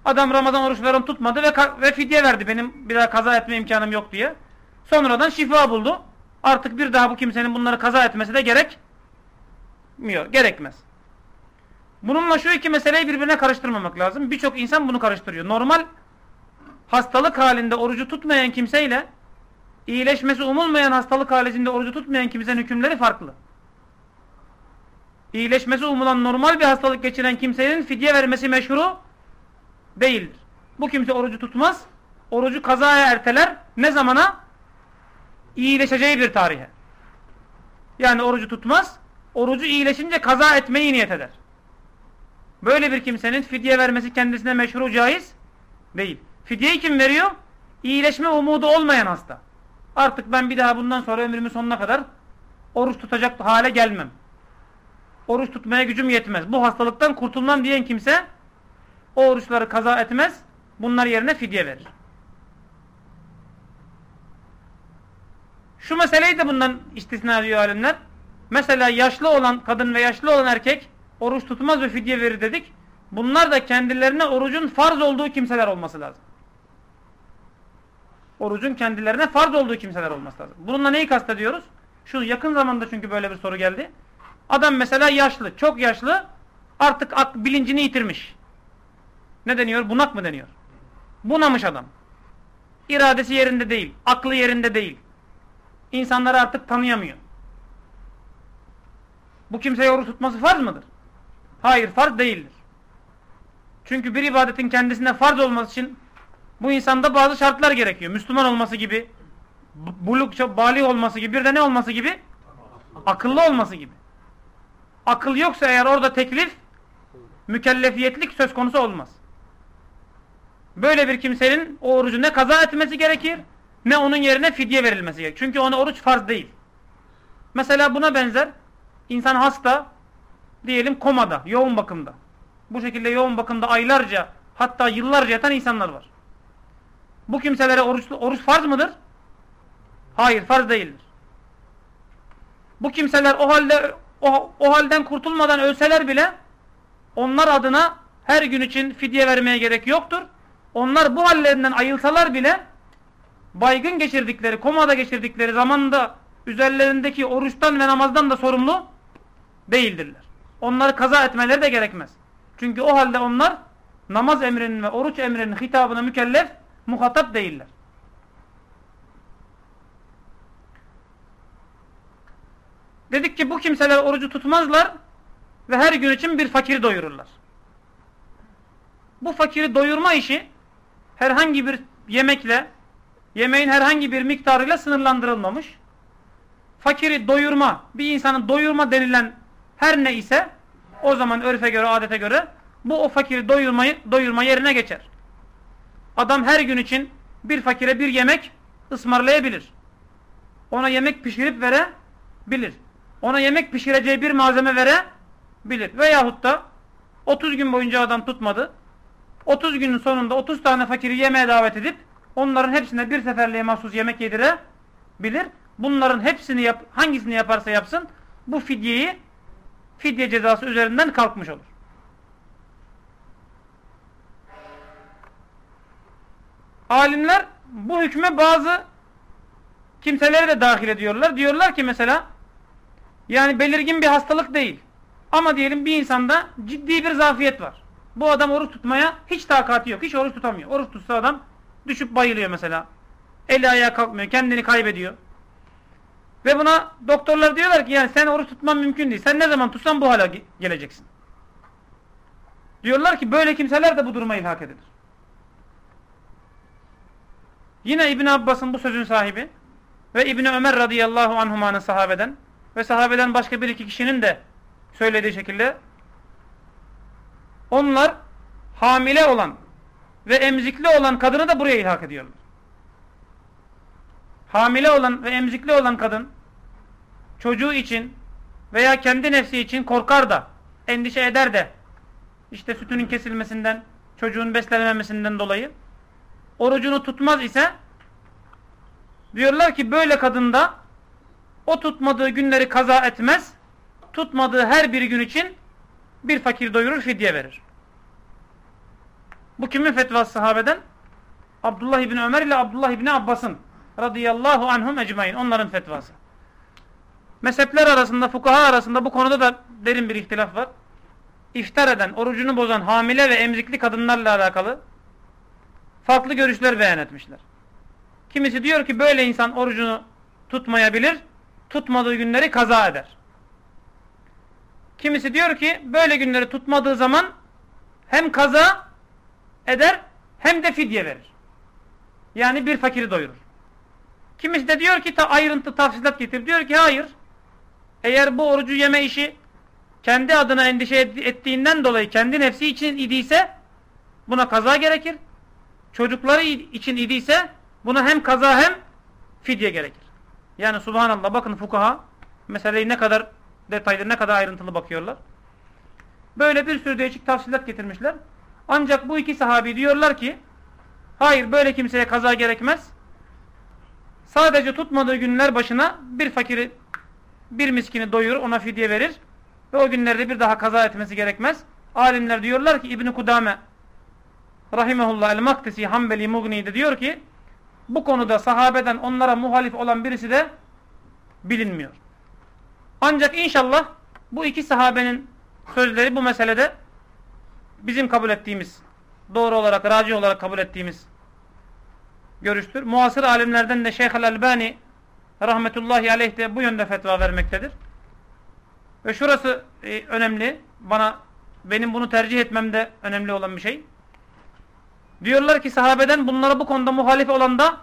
Adam Ramazan oruçlarını tutmadı ve, ve fidye verdi. Benim bir daha kaza etme imkanım yok diye. Sonradan şifa buldu. Artık bir daha bu kimsenin bunları kaza etmesi de gerekmiyor. Gerekmez. Bununla şu iki meseleyi birbirine karıştırmamak lazım. Birçok insan bunu karıştırıyor. Normal hastalık halinde orucu tutmayan kimseyle iyileşmesi umulmayan hastalık halinde orucu tutmayan kimsenin hükümleri farklı. İyileşmesi umulan normal bir hastalık geçiren kimsenin fidye vermesi meşhuru değildir. Bu kimse orucu tutmaz. Orucu kazaya erteler. Ne zamana? iyileşeceği bir tarihe. Yani orucu tutmaz. Orucu iyileşince kaza etmeyi niyet eder. Böyle bir kimsenin fidye vermesi kendisine meşru caiz değil. Fidyeyi kim veriyor? İyileşme umudu olmayan hasta. Artık ben bir daha bundan sonra ömrümün sonuna kadar oruç tutacak hale gelmem. Oruç tutmaya gücüm yetmez. Bu hastalıktan kurtulmam diyen kimse o oruçları kaza etmez. Bunlar yerine fidye verir. Şu meseleyi de bundan istisna ediyor alimler. Mesela yaşlı olan kadın ve yaşlı olan erkek oruç tutmaz ve fidye verir dedik. Bunlar da kendilerine orucun farz olduğu kimseler olması lazım. Orucun kendilerine farz olduğu kimseler olması lazım. Bununla neyi kastediyoruz? Şu yakın zamanda çünkü böyle bir soru geldi. Adam mesela yaşlı, çok yaşlı, artık bilincini yitirmiş. Ne deniyor? Bunak mı deniyor? Bunamış adam. İradesi yerinde değil, aklı yerinde değil. İnsanları artık tanıyamıyor. Bu kimseye oruç tutması farz mıdır? Hayır farz değildir. Çünkü bir ibadetin kendisine farz olması için bu insanda bazı şartlar gerekiyor. Müslüman olması gibi, buluk, bali olması gibi, bir de ne olması gibi? Akıllı olması gibi. Akıl yoksa eğer orada teklif, mükellefiyetlik söz konusu olmaz. Böyle bir kimsenin o orucu ne kaza etmesi gerekir, ne onun yerine fidye verilmesi gerekir. Çünkü ona oruç farz değil. Mesela buna benzer insan hasta diyelim komada, yoğun bakımda. Bu şekilde yoğun bakımda aylarca hatta yıllarca yatan insanlar var. Bu kimselere oruç, oruç farz mıdır? Hayır farz değildir. Bu kimseler o halde o, o halden kurtulmadan ölseler bile onlar adına her gün için fidye vermeye gerek yoktur. Onlar bu hallerinden ayılsalar bile baygın geçirdikleri, komada geçirdikleri zamanda üzerlerindeki oruçtan ve namazdan da sorumlu değildirler. Onları kaza etmeleri de gerekmez. Çünkü o halde onlar namaz emrinin ve oruç emrinin hitabına mükellef, muhatap değiller. Dedik ki bu kimseler orucu tutmazlar ve her gün için bir fakiri doyururlar. Bu fakiri doyurma işi herhangi bir yemekle, yemeğin herhangi bir miktarıyla sınırlandırılmamış. Fakiri doyurma, bir insanın doyurma denilen her ne ise o zaman örfe göre, adete göre bu o fakiri doyurmayı, doyurma yerine geçer. Adam her gün için bir fakire bir yemek ısmarlayabilir. Ona yemek pişirip verebilir. Ona yemek pişireceği bir malzeme verebilir. Veyahut da 30 gün boyunca adam tutmadı. 30 günün sonunda 30 tane fakiri yemeğe davet edip onların hepsine bir seferliğe mahsus yemek yedirebilir. Bunların hepsini yap, hangisini yaparsa yapsın bu fidyeyi fidye cezası üzerinden kalkmış olur. Alimler bu hükme bazı kimseleri de dahil ediyorlar. Diyorlar ki mesela yani belirgin bir hastalık değil. Ama diyelim bir insanda ciddi bir zafiyet var. Bu adam oruç tutmaya hiç takati yok. Hiç oruç tutamıyor. Oruç tutsa adam düşüp bayılıyor mesela. Eli ayağa kalkmıyor. Kendini kaybediyor. Ve buna doktorlar diyorlar ki yani sen oruç tutman mümkün değil. Sen ne zaman tutsan bu hale geleceksin. Diyorlar ki böyle kimseler de bu duruma ilhak edilir. Yine İbn Abbas'ın bu sözün sahibi ve İbn Ömer radıyallahu anhumanın sahabeden ve sahabeden başka bir iki kişinin de söylediği şekilde onlar hamile olan ve emzikli olan kadını da buraya ilhak ediyorlar. Hamile olan ve emzikli olan kadın çocuğu için veya kendi nefsi için korkar da endişe eder de işte sütünün kesilmesinden çocuğun beslenememesinden dolayı orucunu tutmaz ise diyorlar ki böyle kadında o tutmadığı günleri kaza etmez tutmadığı her bir gün için bir fakir doyurur fidye verir. Bu kimin fetvası sahabeden? Abdullah İbni Ömer ile Abdullah İbni Abbas'ın radıyallahu anhum ecmain. Onların fetvası. Mezhepler arasında, fukaha arasında bu konuda da derin bir ihtilaf var. İftar eden, orucunu bozan hamile ve emzikli kadınlarla alakalı farklı görüşler beyan etmişler. Kimisi diyor ki böyle insan orucunu tutmayabilir, tutmadığı günleri kaza eder. Kimisi diyor ki böyle günleri tutmadığı zaman hem kaza eder hem de fidye verir. Yani bir fakiri doyurur. Kimisi de diyor ki ta ayrıntı tafsilat getir. Diyor ki hayır. Eğer bu orucu yeme işi kendi adına endişe ettiğinden dolayı kendi nefsi için idiyse buna kaza gerekir. Çocukları için idiyse buna hem kaza hem fidye gerekir. Yani subhanallah bakın fukaha meseleyi ne kadar detaylı ne kadar ayrıntılı bakıyorlar. Böyle bir sürü değişik tafsilat getirmişler. Ancak bu iki sahabi diyorlar ki hayır böyle kimseye kaza gerekmez. Sadece tutmadığı günler başına bir fakiri bir miskini doyurur ona fidye verir ve o günlerde bir daha kaza etmesi gerekmez. Alimler diyorlar ki İbn Kudame rahimehullah el-Maktisi Hanbeli Mugni'de diyor ki bu konuda sahabeden onlara muhalif olan birisi de bilinmiyor. Ancak inşallah bu iki sahabenin sözleri bu meselede bizim kabul ettiğimiz, doğru olarak, raci olarak kabul ettiğimiz görüştür. Muasır alimlerden de Şeyh el-Albani rahmetullahi aleyh de bu yönde fetva vermektedir. Ve şurası e, önemli. Bana benim bunu tercih etmemde önemli olan bir şey. Diyorlar ki sahabeden bunlara bu konuda muhalif olan da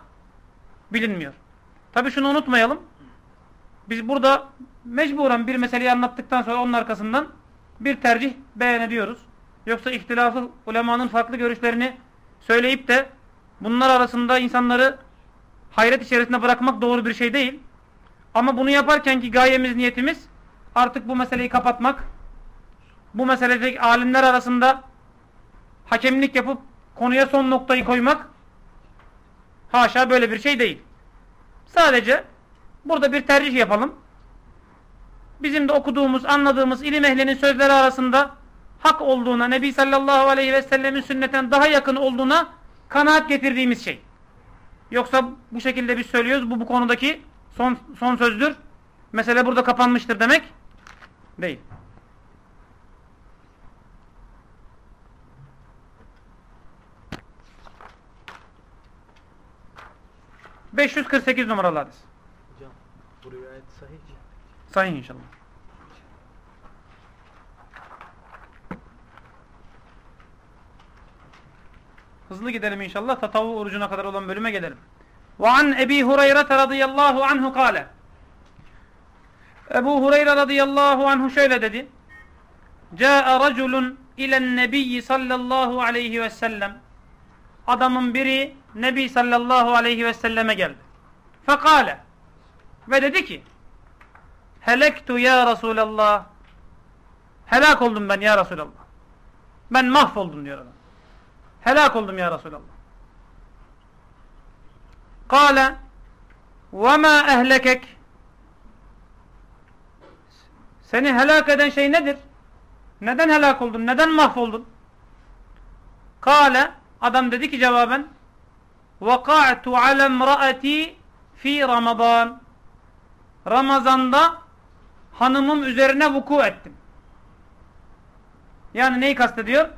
bilinmiyor. Tabi şunu unutmayalım. Biz burada mecburen bir meseleyi anlattıktan sonra onun arkasından bir tercih beyan ediyoruz. Yoksa ihtilafı ulemanın farklı görüşlerini söyleyip de bunlar arasında insanları hayret içerisinde bırakmak doğru bir şey değil. Ama bunu yaparken ki gayemiz, niyetimiz artık bu meseleyi kapatmak, bu meseledeki alimler arasında hakemlik yapıp konuya son noktayı koymak haşa böyle bir şey değil. Sadece burada bir tercih yapalım. Bizim de okuduğumuz, anladığımız ilim ehlinin sözleri arasında hak olduğuna, Nebi sallallahu aleyhi ve sellemin sünneten daha yakın olduğuna kanaat getirdiğimiz şey. Yoksa bu şekilde biz söylüyoruz. Bu bu konudaki son, son sözdür. Mesele burada kapanmıştır demek değil. ...548 numaralı hadis. Hocam bu rivayet sahih. Sahih inşallah. Hızlı gidelim inşallah. Tatavu orucuna kadar olan bölüme gelelim. Ve an Ebi Hureyre radıyallahu anhu kâle. Ebu Hureyre radıyallahu anhu şöyle dedi. Câe raculun ilen nebiyyi sallallahu aleyhi ve sellem. Adamın biri Nebi sallallahu aleyhi ve selleme geldi. Fekale. Ve dedi ki Helektu ya Resulallah. Helak oldum ben ya Resulallah. Ben mahvoldum diyor adam. Helak oldum ya Resulallah. Kale ve ma ehlekek Seni helak eden şey nedir? Neden helak oldun? Neden mahvoldun? Kale adam dedi ki cevaben Vaka'tu ala imraati fi Ramazan Ramazanda hanımım üzerine vuku ettim. Yani neyi kastediyor?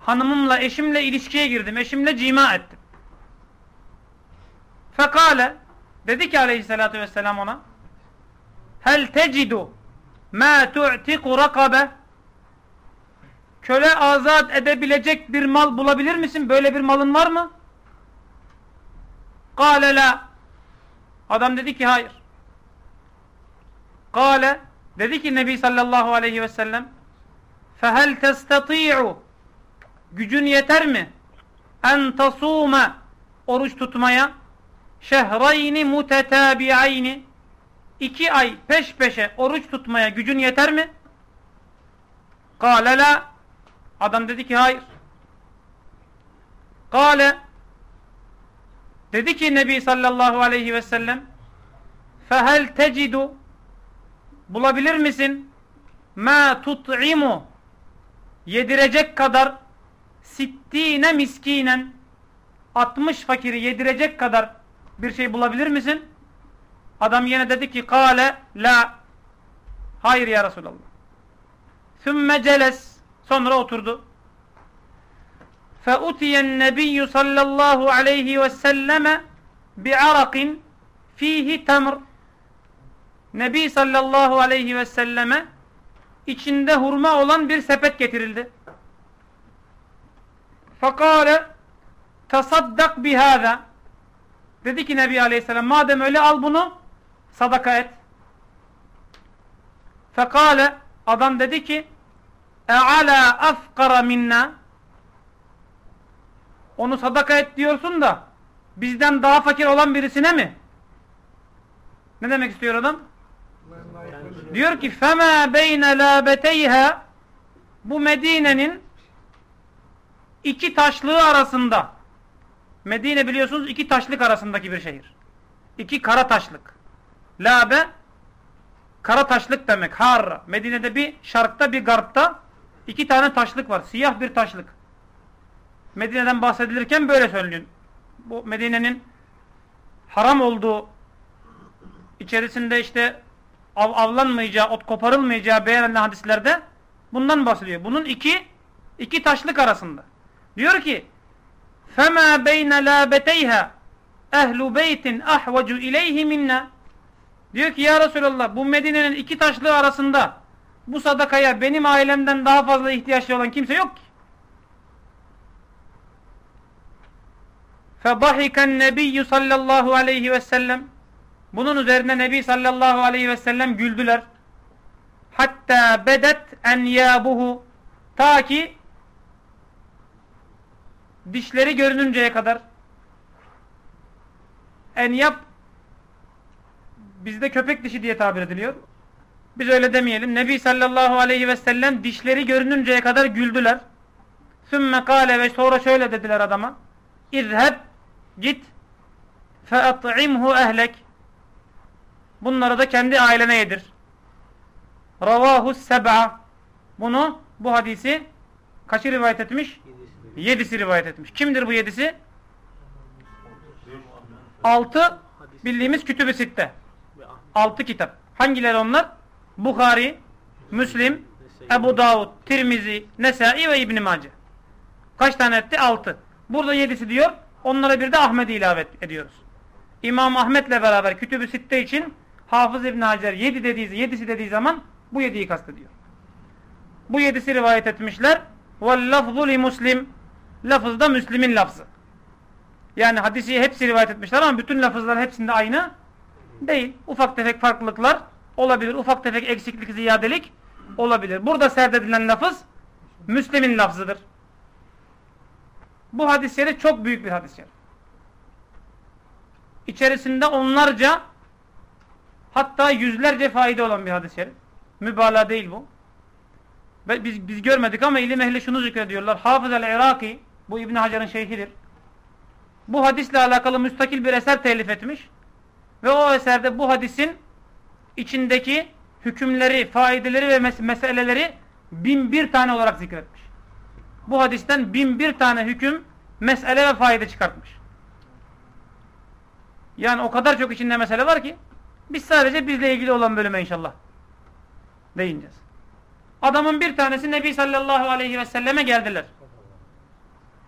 Hanımımla, eşimle ilişkiye girdim. Eşimle cima ettim. Fekale dedi ki aleyhissalatü vesselam ona Hel tecidu ma tu'tiku rakabe Köle azat edebilecek bir mal bulabilir misin? Böyle bir malın var mı? Kale la. Adam dedi ki hayır. Kale dedi ki Nebi sallallahu aleyhi ve sellem fehel testati'u. Gücün yeter mi? En tasume oruç tutmaya. Şehreyni mutetabi'ayni iki ay peş peşe oruç tutmaya gücün yeter mi? Kale la. Adam dedi ki hayır. Kale dedi ki Nebi sallallahu aleyhi ve sellem fehel tecidu bulabilir misin? Ma tut'imu yedirecek kadar sittine miskinen 60 fakiri yedirecek kadar bir şey bulabilir misin? Adam yine dedi ki kale la hayır ya Resulallah. Sümme celes sonra oturdu. فأتي النبي صلى الله عليه وسلم بعرق فيه temr Nebi sallallahu aleyhi ve selleme içinde hurma olan bir sepet getirildi. Fakale tasaddak bihâza Dedi ki Nebi aleyhisselam madem öyle al bunu sadaka et. Fekale adam dedi ki e'ala afkara minna onu sadaka et diyorsun da bizden daha fakir olan birisine mi? Ne demek istiyor adam? Diyor ki fema beyne labeteyha bu Medine'nin iki taşlığı arasında Medine biliyorsunuz iki taşlık arasındaki bir şehir. İki kara taşlık. Labe kara taşlık demek. Harra. Medine'de bir şarkta bir garpta iki tane taşlık var. Siyah bir taşlık. Medine'den bahsedilirken böyle söyleniyor. Bu Medine'nin haram olduğu içerisinde işte av, avlanmayacağı, ot koparılmayacağı beyan hadislerde bundan bahsediyor. Bunun iki iki taşlık arasında. Diyor ki فَمَا بَيْنَ لَابَتَيْهَا ehlu beytin ahvacu ileyhi minna diyor ki ya Resulallah bu Medine'nin iki taşlığı arasında bu sadakaya benim ailemden daha fazla ihtiyaçlı olan kimse yok ki. Fedahiken nebiyyü sallallahu aleyhi ve sellem. Bunun üzerine Nebi sallallahu aleyhi ve sellem güldüler. Hatta bedet enyabuhu. Ta ki dişleri görününceye kadar. Enyap bizde köpek dişi diye tabir ediliyor. Biz öyle demeyelim. Nebi sallallahu aleyhi ve sellem dişleri görününceye kadar güldüler. Sümme kale ve sonra şöyle dediler adama. İzheb git fe at'imhu ehlek Bunları da kendi ailene yedir. Ravahu seb'a. Bunu, bu hadisi kaçı rivayet etmiş? Yedisi, yedisi rivayet etmiş. Kimdir bu yedisi? Altı Bildiğimiz kütüb-i sitte. Altı kitap. Hangileri onlar? Bukhari, Müslim, Ebu Davud, Tirmizi, Nesai ve İbn Mace. Kaç tane etti? Altı. Burada yedisi diyor. Onlara bir de Ahmet'i ilave ediyoruz. İmam Ahmet'le beraber Kütüb-ü Sitte için Hafız İbn Hacer yedi dediği, yedisi dediği zaman bu yediyi kastediyor. Bu yedisi rivayet etmişler. Li muslim. Lafız da Müslim'in lafzı. Yani hadisi hepsi rivayet etmişler ama bütün lafızlar hepsinde aynı değil. Ufak tefek farklılıklar olabilir. Ufak tefek eksiklik, ziyadelik olabilir. Burada serdedilen lafız Müslim'in lafzıdır. Bu hadis şerif çok büyük bir hadis şerif. İçerisinde onlarca hatta yüzlerce faide olan bir hadis şerif. Mübalağa değil bu. Biz, biz görmedik ama ilim ehli şunu zikrediyorlar. Hafız el-Iraki bu İbn Hacer'ın şeyhidir. Bu hadisle alakalı müstakil bir eser telif etmiş. Ve o eserde bu hadisin içindeki hükümleri, faideleri ve mes- meseleleri bin bir tane olarak zikretmiş. Bu hadisten bin bir tane hüküm, mesele ve faide çıkartmış. Yani o kadar çok içinde mesele var ki biz sadece bizle ilgili olan bölüme inşallah değineceğiz. Adamın bir tanesi Nebi sallallahu aleyhi ve selleme geldiler.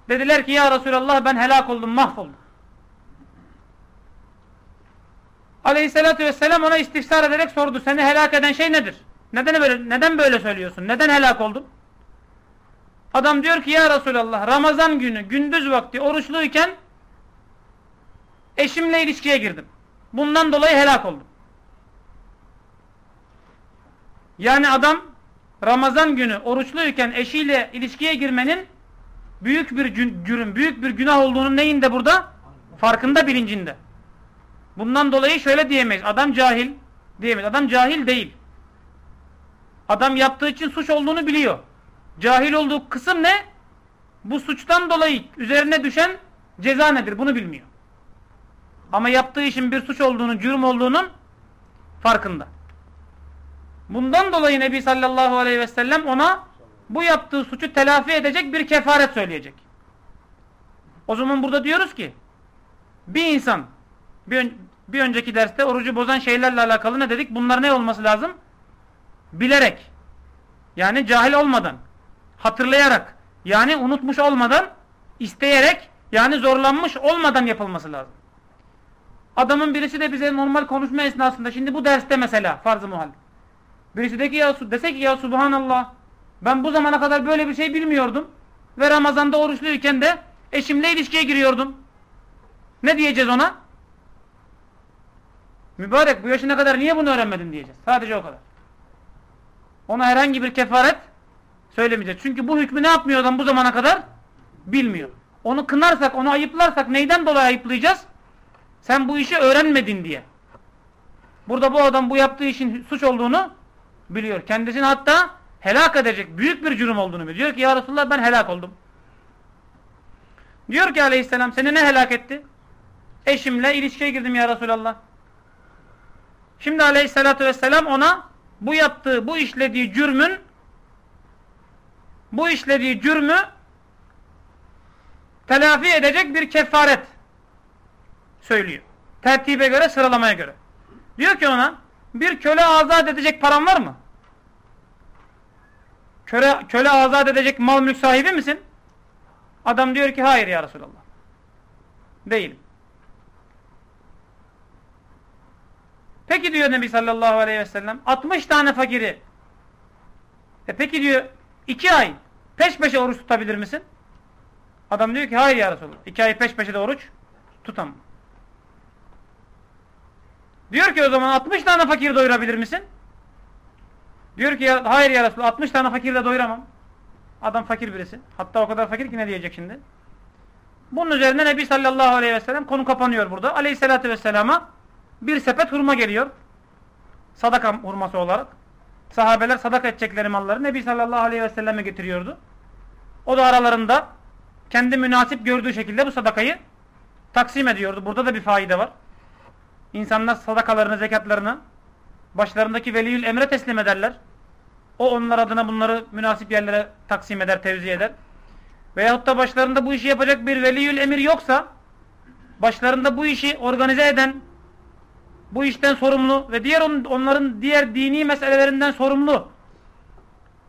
Dediler ki ya Resulallah ben helak oldum, mahvoldum. Aleyhissalatü vesselam ona istifsar ederek sordu. Seni helak eden şey nedir? Neden böyle, neden böyle söylüyorsun? Neden helak oldun? Adam diyor ki ya Resulallah Ramazan günü gündüz vakti oruçluyken eşimle ilişkiye girdim. Bundan dolayı helak oldum. Yani adam Ramazan günü oruçluyken eşiyle ilişkiye girmenin büyük bir cürüm, büyük bir günah olduğunu neyinde burada? Farkında, bilincinde. Bundan dolayı şöyle diyemeyiz. Adam cahil diyemeyiz. Adam cahil değil. Adam yaptığı için suç olduğunu biliyor. Cahil olduğu kısım ne? Bu suçtan dolayı üzerine düşen ceza nedir? Bunu bilmiyor. Ama yaptığı işin bir suç olduğunu, cürüm olduğunun farkında. Bundan dolayı Nebi sallallahu aleyhi ve sellem ona bu yaptığı suçu telafi edecek bir kefaret söyleyecek. O zaman burada diyoruz ki bir insan bir, bir önceki derste orucu bozan şeylerle alakalı ne dedik? Bunlar ne olması lazım? Bilerek yani cahil olmadan hatırlayarak yani unutmuş olmadan isteyerek yani zorlanmış olmadan yapılması lazım. Adamın birisi de bize normal konuşma esnasında şimdi bu derste mesela farz-ı muhal. Birisi de ki ya, dese ki ya subhanallah ben bu zamana kadar böyle bir şey bilmiyordum. Ve Ramazan'da oruçluyken de eşimle ilişkiye giriyordum. Ne diyeceğiz ona? Mübarek bu yaşına kadar niye bunu öğrenmedin diyeceğiz. Sadece o kadar. Ona herhangi bir kefaret söylemeyeceğiz. Çünkü bu hükmü ne yapmıyor adam bu zamana kadar? Bilmiyor. Onu kınarsak, onu ayıplarsak neyden dolayı ayıplayacağız? Sen bu işi öğrenmedin diye. Burada bu adam bu yaptığı işin suç olduğunu biliyor. Kendisini hatta helak edecek büyük bir cürüm olduğunu biliyor. Diyor ki ya Resulullah ben helak oldum. Diyor ki aleyhisselam seni ne helak etti? Eşimle ilişkiye girdim ya Resulallah. Şimdi aleyhissalatü vesselam ona bu yaptığı, bu işlediği cürmün bu işlediği cürmü telafi edecek bir kefaret söylüyor. Tertibe göre, sıralamaya göre. Diyor ki ona bir köle azat edecek paran var mı? Köle, köle azat edecek mal mülk sahibi misin? Adam diyor ki hayır ya Resulallah. Değilim. Peki diyor Nebi sallallahu aleyhi ve sellem 60 tane fakiri e peki diyor 2 ay peş peşe oruç tutabilir misin? Adam diyor ki hayır ya Resulallah. 2 ay peş peşe de oruç tutamam. Diyor ki o zaman 60 tane fakir doyurabilir misin? Diyor ki hayır ya Resulallah 60 tane fakirle doyuramam. Adam fakir birisi. Hatta o kadar fakir ki ne diyecek şimdi? Bunun üzerine Nebi sallallahu aleyhi ve sellem konu kapanıyor burada. Aleyhissalatü vesselama bir sepet hurma geliyor. Sadaka hurması olarak. Sahabeler sadaka edecekleri malları Nebi sallallahu aleyhi ve selleme getiriyordu. O da aralarında kendi münasip gördüğü şekilde bu sadakayı taksim ediyordu. Burada da bir faide var. İnsanlar sadakalarını, zekatlarını başlarındaki veliyül emre teslim ederler. O onlar adına bunları münasip yerlere taksim eder, tevzi eder. Veyahut da başlarında bu işi yapacak bir veliyül emir yoksa başlarında bu işi organize eden bu işten sorumlu ve diğer on, onların diğer dini meselelerinden sorumlu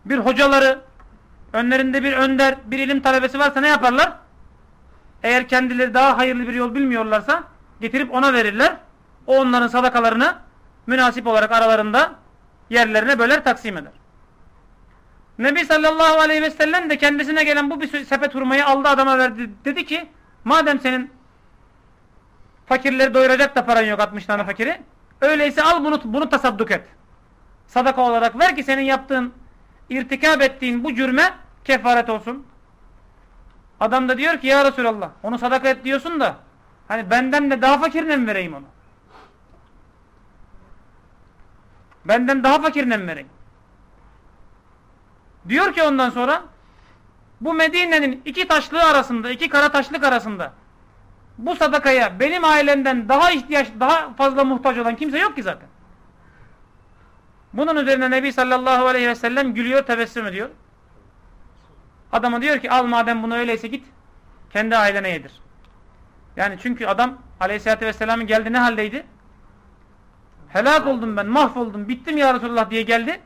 bir hocaları, önlerinde bir önder, bir ilim talebesi varsa ne yaparlar? Eğer kendileri daha hayırlı bir yol bilmiyorlarsa getirip ona verirler. O onların sadakalarını münasip olarak aralarında yerlerine böler taksim eder. Nebi sallallahu aleyhi ve sellem de kendisine gelen bu bir sepet hurmayı aldı adama verdi. Dedi ki madem senin fakirleri doyuracak da paran yok 60 tane fakiri. Öyleyse al bunu bunu tasadduk et. Sadaka olarak ver ki senin yaptığın irtikab ettiğin bu cürme kefaret olsun. Adam da diyor ki ya Resulallah onu sadaka et diyorsun da hani benden de daha fakirine mi vereyim onu? Benden daha fakirine mi vereyim? Diyor ki ondan sonra bu Medine'nin iki taşlığı arasında, iki kara taşlık arasında bu sadakaya benim ailemden daha ihtiyaç, daha fazla muhtaç olan kimse yok ki zaten. Bunun üzerine Nebi sallallahu aleyhi ve sellem gülüyor, tebessüm ediyor. Adama diyor ki al madem bunu öyleyse git kendi ailene yedir. Yani çünkü adam aleyhissalatü vesselamın geldi ne haldeydi? Helak oldum ben, mahvoldum, bittim ya Resulullah diye geldi.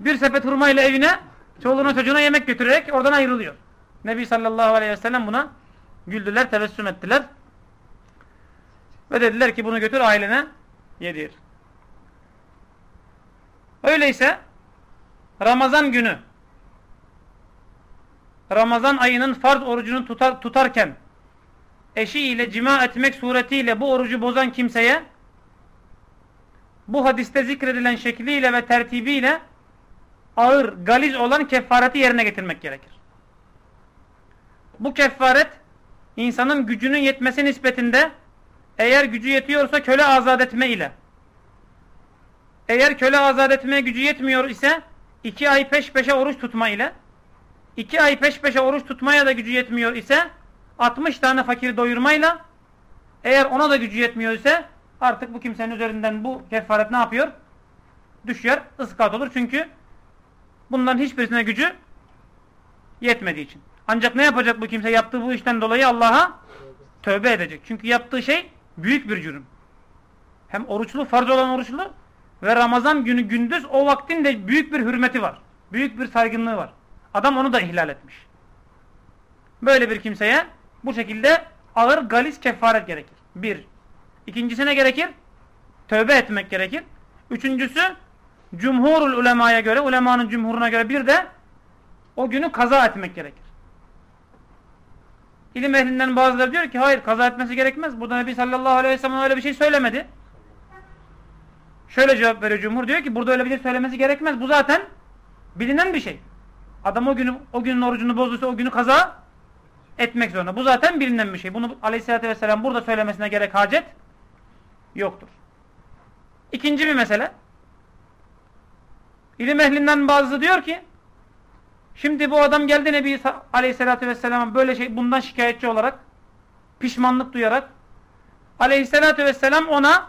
Bir sepet hurmayla evine çoluğuna çocuğuna yemek götürerek oradan ayrılıyor. Nebi sallallahu aleyhi ve sellem buna güldüler, tebessüm ettiler. Ve dediler ki bunu götür ailene yedir. Öyleyse Ramazan günü Ramazan ayının farz orucunu tutar, tutarken eşiyle cima etmek suretiyle bu orucu bozan kimseye bu hadiste zikredilen şekliyle ve tertibiyle ağır, galiz olan kefareti yerine getirmek gerekir. Bu kefaret insanın gücünün yetmesi nispetinde eğer gücü yetiyorsa köle azat etme ile eğer köle azat etmeye gücü yetmiyor ise iki ay peş peşe oruç tutma ile iki ay peş peşe oruç tutmaya da gücü yetmiyor ise 60 tane fakir doyurmayla eğer ona da gücü yetmiyor ise artık bu kimsenin üzerinden bu kefaret ne yapıyor? Düşüyor, ıskat olur. Çünkü bunların hiçbirisine gücü yetmediği için. Ancak ne yapacak bu kimse? Yaptığı bu işten dolayı Allah'a tövbe edecek. Çünkü yaptığı şey büyük bir cürüm. Hem oruçlu, farz olan oruçlu ve Ramazan günü gündüz o vaktin de büyük bir hürmeti var. Büyük bir saygınlığı var. Adam onu da ihlal etmiş. Böyle bir kimseye bu şekilde ağır galis kefaret gerekir. Bir. İkincisine gerekir? Tövbe etmek gerekir. Üçüncüsü cumhurul ulemaya göre, ulemanın cumhuruna göre bir de o günü kaza etmek gerekir. İlim ehlinden bazıları diyor ki hayır kaza etmesi gerekmez. Burada Nebi sallallahu aleyhi ve sellem öyle bir şey söylemedi. Şöyle cevap veriyor cumhur diyor ki burada öyle bir şey söylemesi gerekmez. Bu zaten bilinen bir şey. Adam o günü o günün orucunu bozduysa o günü kaza etmek zorunda. Bu zaten bilinen bir şey. Bunu aleyhissalatü vesselam burada söylemesine gerek hacet yoktur. İkinci bir mesele. İlim ehlinden bazısı diyor ki şimdi bu adam geldi Nebi aleyhissalatü vesselam böyle şey bundan şikayetçi olarak pişmanlık duyarak aleyhissalatü vesselam ona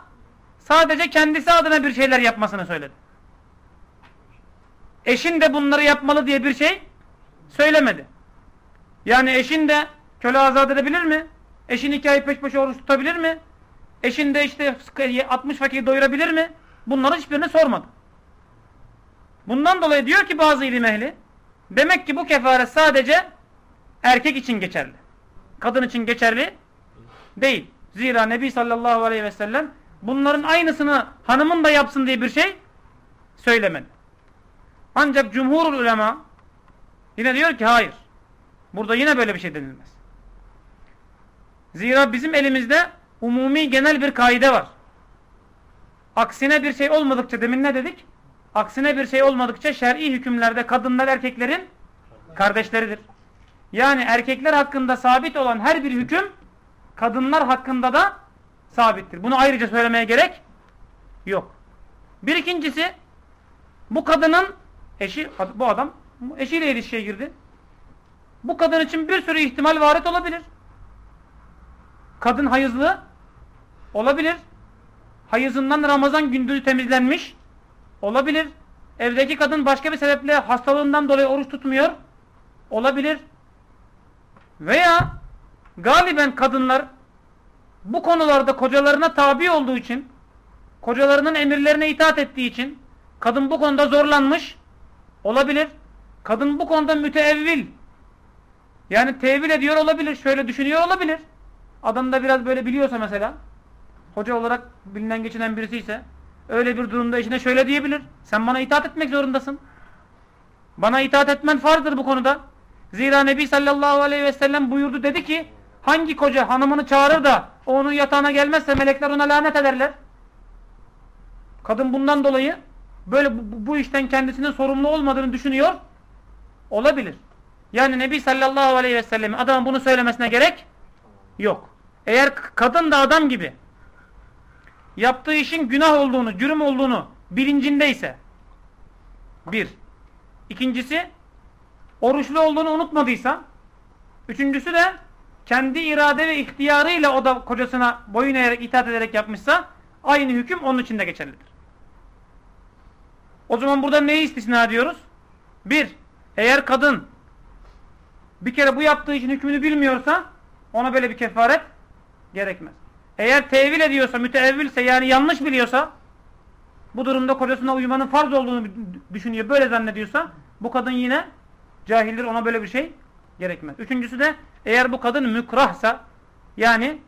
sadece kendisi adına bir şeyler yapmasını söyledi. Eşin de bunları yapmalı diye bir şey söylemedi. Yani eşin de köle azat edebilir mi? Eşin iki ay peş peşe oruç tutabilir mi? Eşin de işte 60 fakir doyurabilir mi? Bunları hiçbirini sormadı. Bundan dolayı diyor ki bazı ilim ehli demek ki bu kefaret sadece erkek için geçerli. Kadın için geçerli değil. Zira Nebi sallallahu aleyhi ve sellem bunların aynısını hanımın da yapsın diye bir şey söylemedi. Ancak cumhurul ulema yine diyor ki hayır. Burada yine böyle bir şey denilmez. Zira bizim elimizde umumi genel bir kaide var. Aksine bir şey olmadıkça demin ne dedik? Aksine bir şey olmadıkça şer'i hükümlerde kadınlar erkeklerin kardeşleridir. Yani erkekler hakkında sabit olan her bir hüküm kadınlar hakkında da sabittir. Bunu ayrıca söylemeye gerek yok. Bir ikincisi bu kadının eşi bu adam eşiyle ilişkiye girdi. Bu kadın için bir sürü ihtimal varit olabilir. Kadın hayızlı olabilir. Hayızından Ramazan gündüzü temizlenmiş olabilir. Evdeki kadın başka bir sebeple hastalığından dolayı oruç tutmuyor olabilir. Veya galiben kadınlar bu konularda kocalarına tabi olduğu için kocalarının emirlerine itaat ettiği için kadın bu konuda zorlanmış olabilir. Kadın bu konuda müteevvil yani tevil ediyor olabilir. Şöyle düşünüyor olabilir. Adam da biraz böyle biliyorsa mesela hoca olarak bilinen geçinen birisi ise öyle bir durumda işine şöyle diyebilir. Sen bana itaat etmek zorundasın. Bana itaat etmen farzdır bu konuda. Zira Nebi sallallahu aleyhi ve sellem buyurdu dedi ki hangi koca hanımını çağırır da onun yatağına gelmezse melekler ona lanet ederler. Kadın bundan dolayı böyle bu, bu işten kendisinin sorumlu olmadığını düşünüyor olabilir. Yani Nebi sallallahu aleyhi ve sellem adamın bunu söylemesine gerek yok. Eğer kadın da adam gibi yaptığı işin günah olduğunu, cürüm olduğunu bilincindeyse bir. İkincisi oruçlu olduğunu unutmadıysa üçüncüsü de kendi irade ve ihtiyarıyla o da kocasına boyun eğerek itaat ederek yapmışsa aynı hüküm onun için de geçerlidir. O zaman burada neyi istisna diyoruz? Bir, eğer kadın bir kere bu yaptığı için hükmünü bilmiyorsa ona böyle bir kefaret gerekmez. Eğer tevil ediyorsa, müteevvilse yani yanlış biliyorsa bu durumda kocasına uyumanın farz olduğunu düşünüyor, böyle zannediyorsa bu kadın yine cahildir, ona böyle bir şey gerekmez. Üçüncüsü de eğer bu kadın mükrahsa yani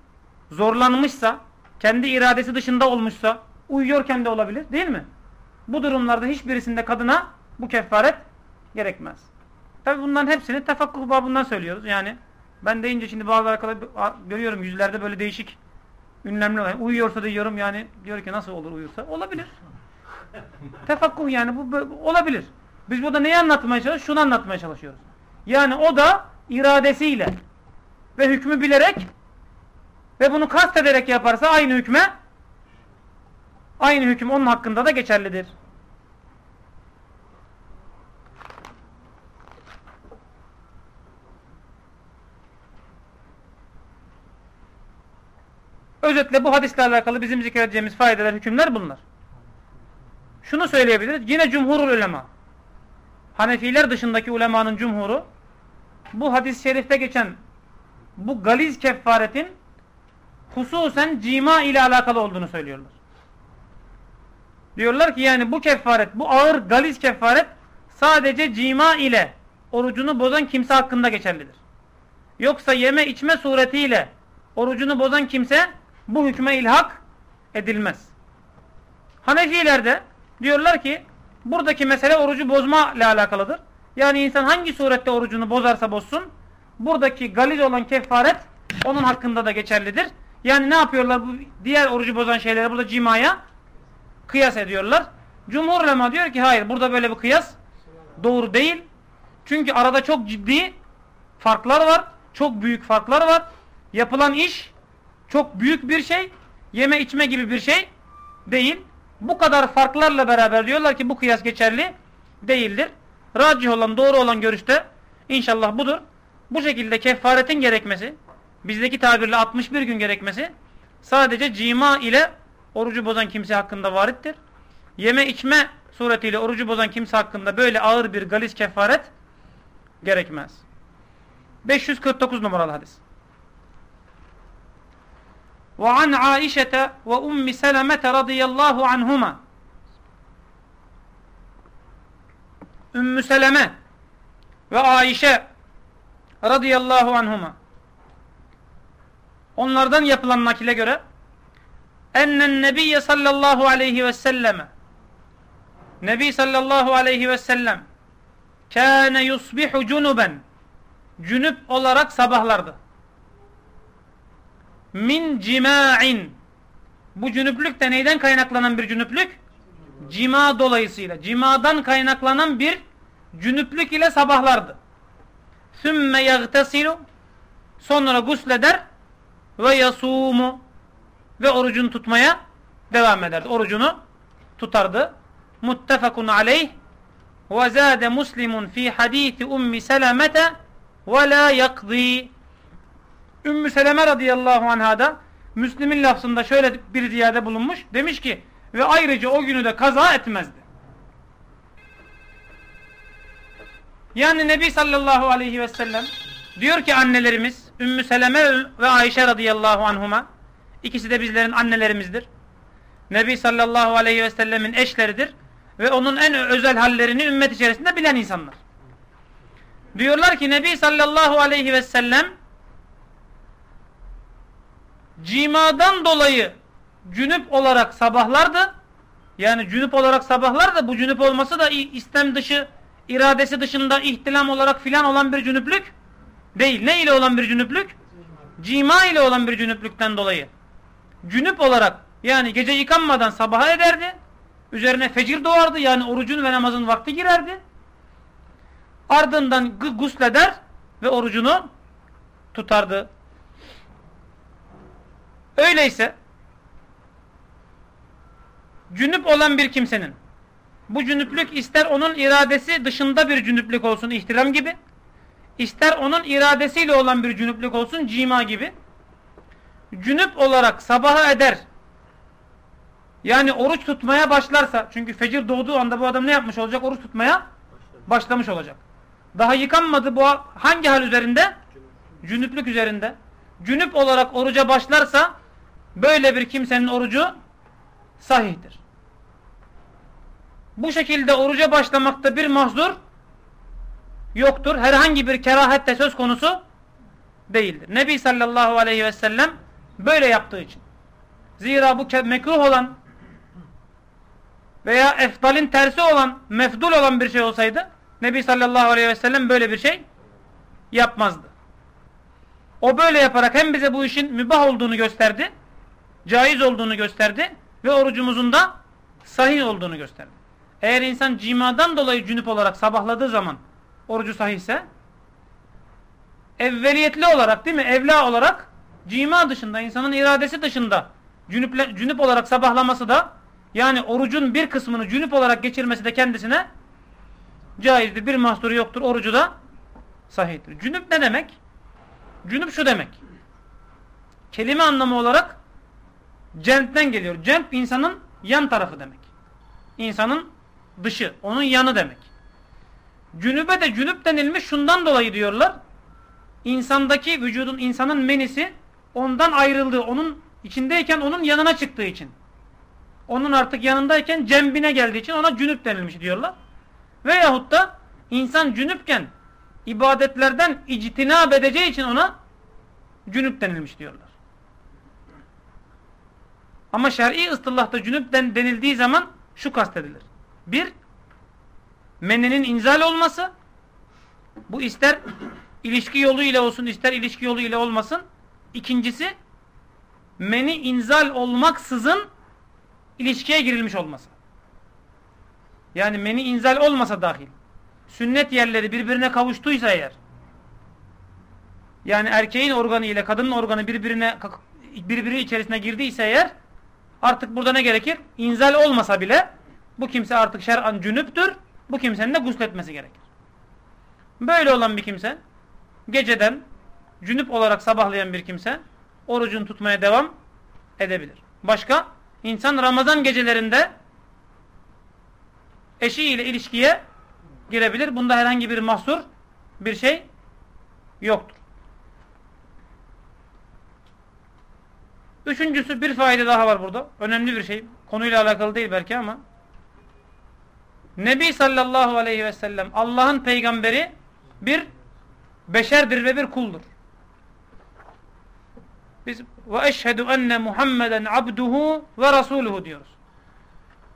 zorlanmışsa, kendi iradesi dışında olmuşsa uyuyorken de olabilir değil mi? Bu durumlarda hiçbirisinde kadına bu kefaret gerekmez. Tabi bunların hepsini tefakkuh babından söylüyoruz. Yani ben deyince şimdi bazı arkadaşlar görüyorum yüzlerde böyle değişik ünlemler. Yani uyuyorsa diyorum yani diyor ki nasıl olur uyursa? Olabilir. tefakkuh yani bu, bu olabilir. Biz burada neyi anlatmaya çalışıyoruz? Şunu anlatmaya çalışıyoruz. Yani o da iradesiyle ve hükmü bilerek ve bunu kast ederek yaparsa aynı hükme aynı hüküm onun hakkında da geçerlidir. Özetle bu hadisle alakalı bizim zikredeceğimiz faydalar, hükümler bunlar. Şunu söyleyebiliriz. Yine cumhurul ulema. Hanefiler dışındaki ulemanın cumhuru bu hadis-i şerifte geçen bu galiz kefaretin hususen cima ile alakalı olduğunu söylüyorlar. Diyorlar ki yani bu kefaret, bu ağır galiz kefaret sadece cima ile orucunu bozan kimse hakkında geçerlidir. Yoksa yeme içme suretiyle orucunu bozan kimse bu hükme ilhak edilmez. Hanefiler de diyorlar ki buradaki mesele orucu bozma ile alakalıdır. Yani insan hangi surette orucunu bozarsa bozsun buradaki galiz olan kefaret onun hakkında da geçerlidir. Yani ne yapıyorlar bu diğer orucu bozan şeyleri burada cimaya kıyas ediyorlar. Cumhur ulema diyor ki hayır burada böyle bir kıyas doğru değil. Çünkü arada çok ciddi farklar var. Çok büyük farklar var. Yapılan iş çok büyük bir şey, yeme içme gibi bir şey değil. Bu kadar farklarla beraber diyorlar ki bu kıyas geçerli değildir. Racih olan, doğru olan görüşte inşallah budur. Bu şekilde kefaretin gerekmesi, bizdeki tabirle 61 gün gerekmesi sadece cima ile orucu bozan kimse hakkında varittir. Yeme içme suretiyle orucu bozan kimse hakkında böyle ağır bir galis kefaret gerekmez. 549 numaralı hadis. Ve an Aişete ve Ummi Selemete radıyallahu anhuma. Ümmü Seleme ve Aişe radıyallahu. Onlardan yapılan nakile göre ennen nebiyye sallallahu aleyhi ve selleme Nebi sallallahu aleyhi ve sellem kâne yusbihu cunuben cünüp olarak sabahlardı min cima'in. Bu cünüplük de neyden kaynaklanan bir cünüplük? Cima dolayısıyla. Cimadan kaynaklanan bir cünüplük ile sabahlardı. Sümme yagtesilu sonra gusleder ve yasumu ve orucunu tutmaya devam ederdi. Orucunu tutardı. Muttefakun aleyh ve zâde muslimun fi hadisi ummi selamete ve la yakzi Ümmü Seleme radıyallahu anha da Müslim'in lafzında şöyle bir ziyade bulunmuş. Demiş ki ve ayrıca o günü de kaza etmezdi. Yani Nebi sallallahu aleyhi ve sellem diyor ki annelerimiz Ümmü Seleme ve Ayşe radıyallahu anhuma ikisi de bizlerin annelerimizdir. Nebi sallallahu aleyhi ve sellemin eşleridir. Ve onun en özel hallerini ümmet içerisinde bilen insanlar. Diyorlar ki Nebi sallallahu aleyhi ve sellem cimadan dolayı cünüp olarak sabahlardı. Yani cünüp olarak sabahlar da bu cünüp olması da istem dışı, iradesi dışında ihtilam olarak filan olan bir cünüplük değil. Ne ile olan bir cünüplük? Cima ile olan bir cünüplükten dolayı. Cünüp olarak yani gece yıkanmadan sabaha ederdi. Üzerine fecir doğardı yani orucun ve namazın vakti girerdi. Ardından gusleder ve orucunu tutardı. Öyleyse cünüp olan bir kimsenin bu cünüplük ister onun iradesi dışında bir cünüplük olsun ihtiram gibi ister onun iradesiyle olan bir cünüplük olsun cima gibi cünüp olarak sabaha eder yani oruç tutmaya başlarsa çünkü fecir doğduğu anda bu adam ne yapmış olacak? Oruç tutmaya başlamış olacak. Daha yıkanmadı bu hangi hal üzerinde? Cünüplük üzerinde. Cünüp olarak oruca başlarsa böyle bir kimsenin orucu sahihtir. Bu şekilde oruca başlamakta bir mahzur yoktur. Herhangi bir kerahet de söz konusu değildir. Nebi sallallahu aleyhi ve sellem böyle yaptığı için. Zira bu mekruh olan veya efdalin tersi olan, mefdul olan bir şey olsaydı Nebi sallallahu aleyhi ve sellem böyle bir şey yapmazdı. O böyle yaparak hem bize bu işin mübah olduğunu gösterdi, caiz olduğunu gösterdi ve orucumuzun da sahih olduğunu gösterdi. Eğer insan cimadan dolayı cünüp olarak sabahladığı zaman orucu sahihse evveliyetli olarak değil mi? Evla olarak cima dışında, insanın iradesi dışında cünüple, cünüp olarak sabahlaması da yani orucun bir kısmını cünüp olarak geçirmesi de kendisine caizdir. Bir mahsuru yoktur. Orucu da sahihtir. Cünüp ne demek? Cünüp şu demek. Kelime anlamı olarak Cemp'ten geliyor. Cemp insanın yan tarafı demek. İnsanın dışı, onun yanı demek. Cünübe de cünüp denilmiş şundan dolayı diyorlar. İnsandaki vücudun, insanın menisi ondan ayrıldığı, onun içindeyken onun yanına çıktığı için. Onun artık yanındayken cembine geldiği için ona cünüp denilmiş diyorlar. Veyahut da insan cünüpken ibadetlerden ictinab edeceği için ona cünüp denilmiş diyorlar. Ama şer'i ıstılahta cünüp denildiği zaman şu kastedilir. Bir, meninin inzal olması. Bu ister ilişki yolu ile olsun ister ilişki yolu ile olmasın. İkincisi, meni inzal olmaksızın ilişkiye girilmiş olması. Yani meni inzal olmasa dahil. Sünnet yerleri birbirine kavuştuysa eğer. Yani erkeğin organı ile kadının organı birbirine birbiri içerisine girdiyse eğer Artık burada ne gerekir? İnzal olmasa bile bu kimse artık şer'an cünüptür. Bu kimsenin de gusletmesi gerekir. Böyle olan bir kimse geceden cünüp olarak sabahlayan bir kimse orucunu tutmaya devam edebilir. Başka? insan Ramazan gecelerinde eşiyle ilişkiye girebilir. Bunda herhangi bir mahsur bir şey yoktur. Üçüncüsü bir fayda daha var burada. Önemli bir şey. Konuyla alakalı değil belki ama. Nebi sallallahu aleyhi ve sellem Allah'ın peygamberi bir beşerdir ve bir kuldur. Biz ve eşhedü enne Muhammeden abduhu ve rasuluhu diyoruz.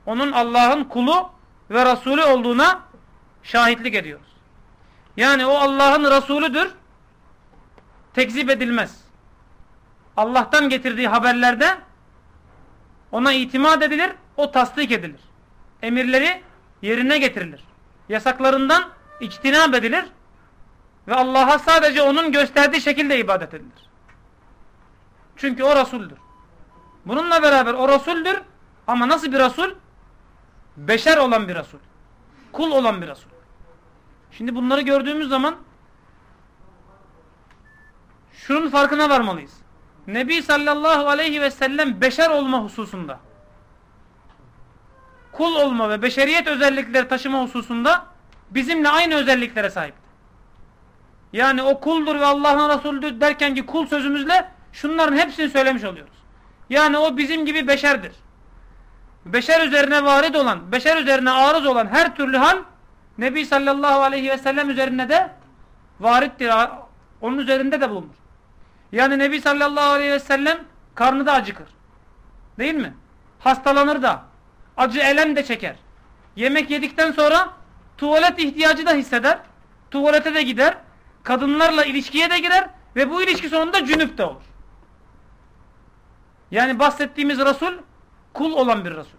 Onun Allah'ın kulu ve Resulü olduğuna şahitlik ediyoruz. Yani o Allah'ın Resulüdür. Tekzip edilmez. Allah'tan getirdiği haberlerde ona itimat edilir, o tasdik edilir. Emirleri yerine getirilir. Yasaklarından içtinab edilir ve Allah'a sadece onun gösterdiği şekilde ibadet edilir. Çünkü o Resul'dür. Bununla beraber o Resul'dür ama nasıl bir Resul? Beşer olan bir Resul. Kul olan bir Resul. Şimdi bunları gördüğümüz zaman şunun farkına varmalıyız. Nebi sallallahu aleyhi ve sellem beşer olma hususunda kul olma ve beşeriyet özellikleri taşıma hususunda bizimle aynı özelliklere sahipti. Yani o kuldur ve Allah'ın Resulüdür derken ki kul sözümüzle şunların hepsini söylemiş oluyoruz. Yani o bizim gibi beşerdir. beşer üzerine varid olan, beşer üzerine arız olan her türlü hal Nebi sallallahu aleyhi ve sellem üzerine de varittir. Onun üzerinde de bulunur. Yani Nebi sallallahu aleyhi ve sellem karnı da acıkır. Değil mi? Hastalanır da. Acı elem de çeker. Yemek yedikten sonra tuvalet ihtiyacı da hisseder. Tuvalete de gider. Kadınlarla ilişkiye de girer. Ve bu ilişki sonunda cünüp de olur. Yani bahsettiğimiz Resul kul olan bir Resul.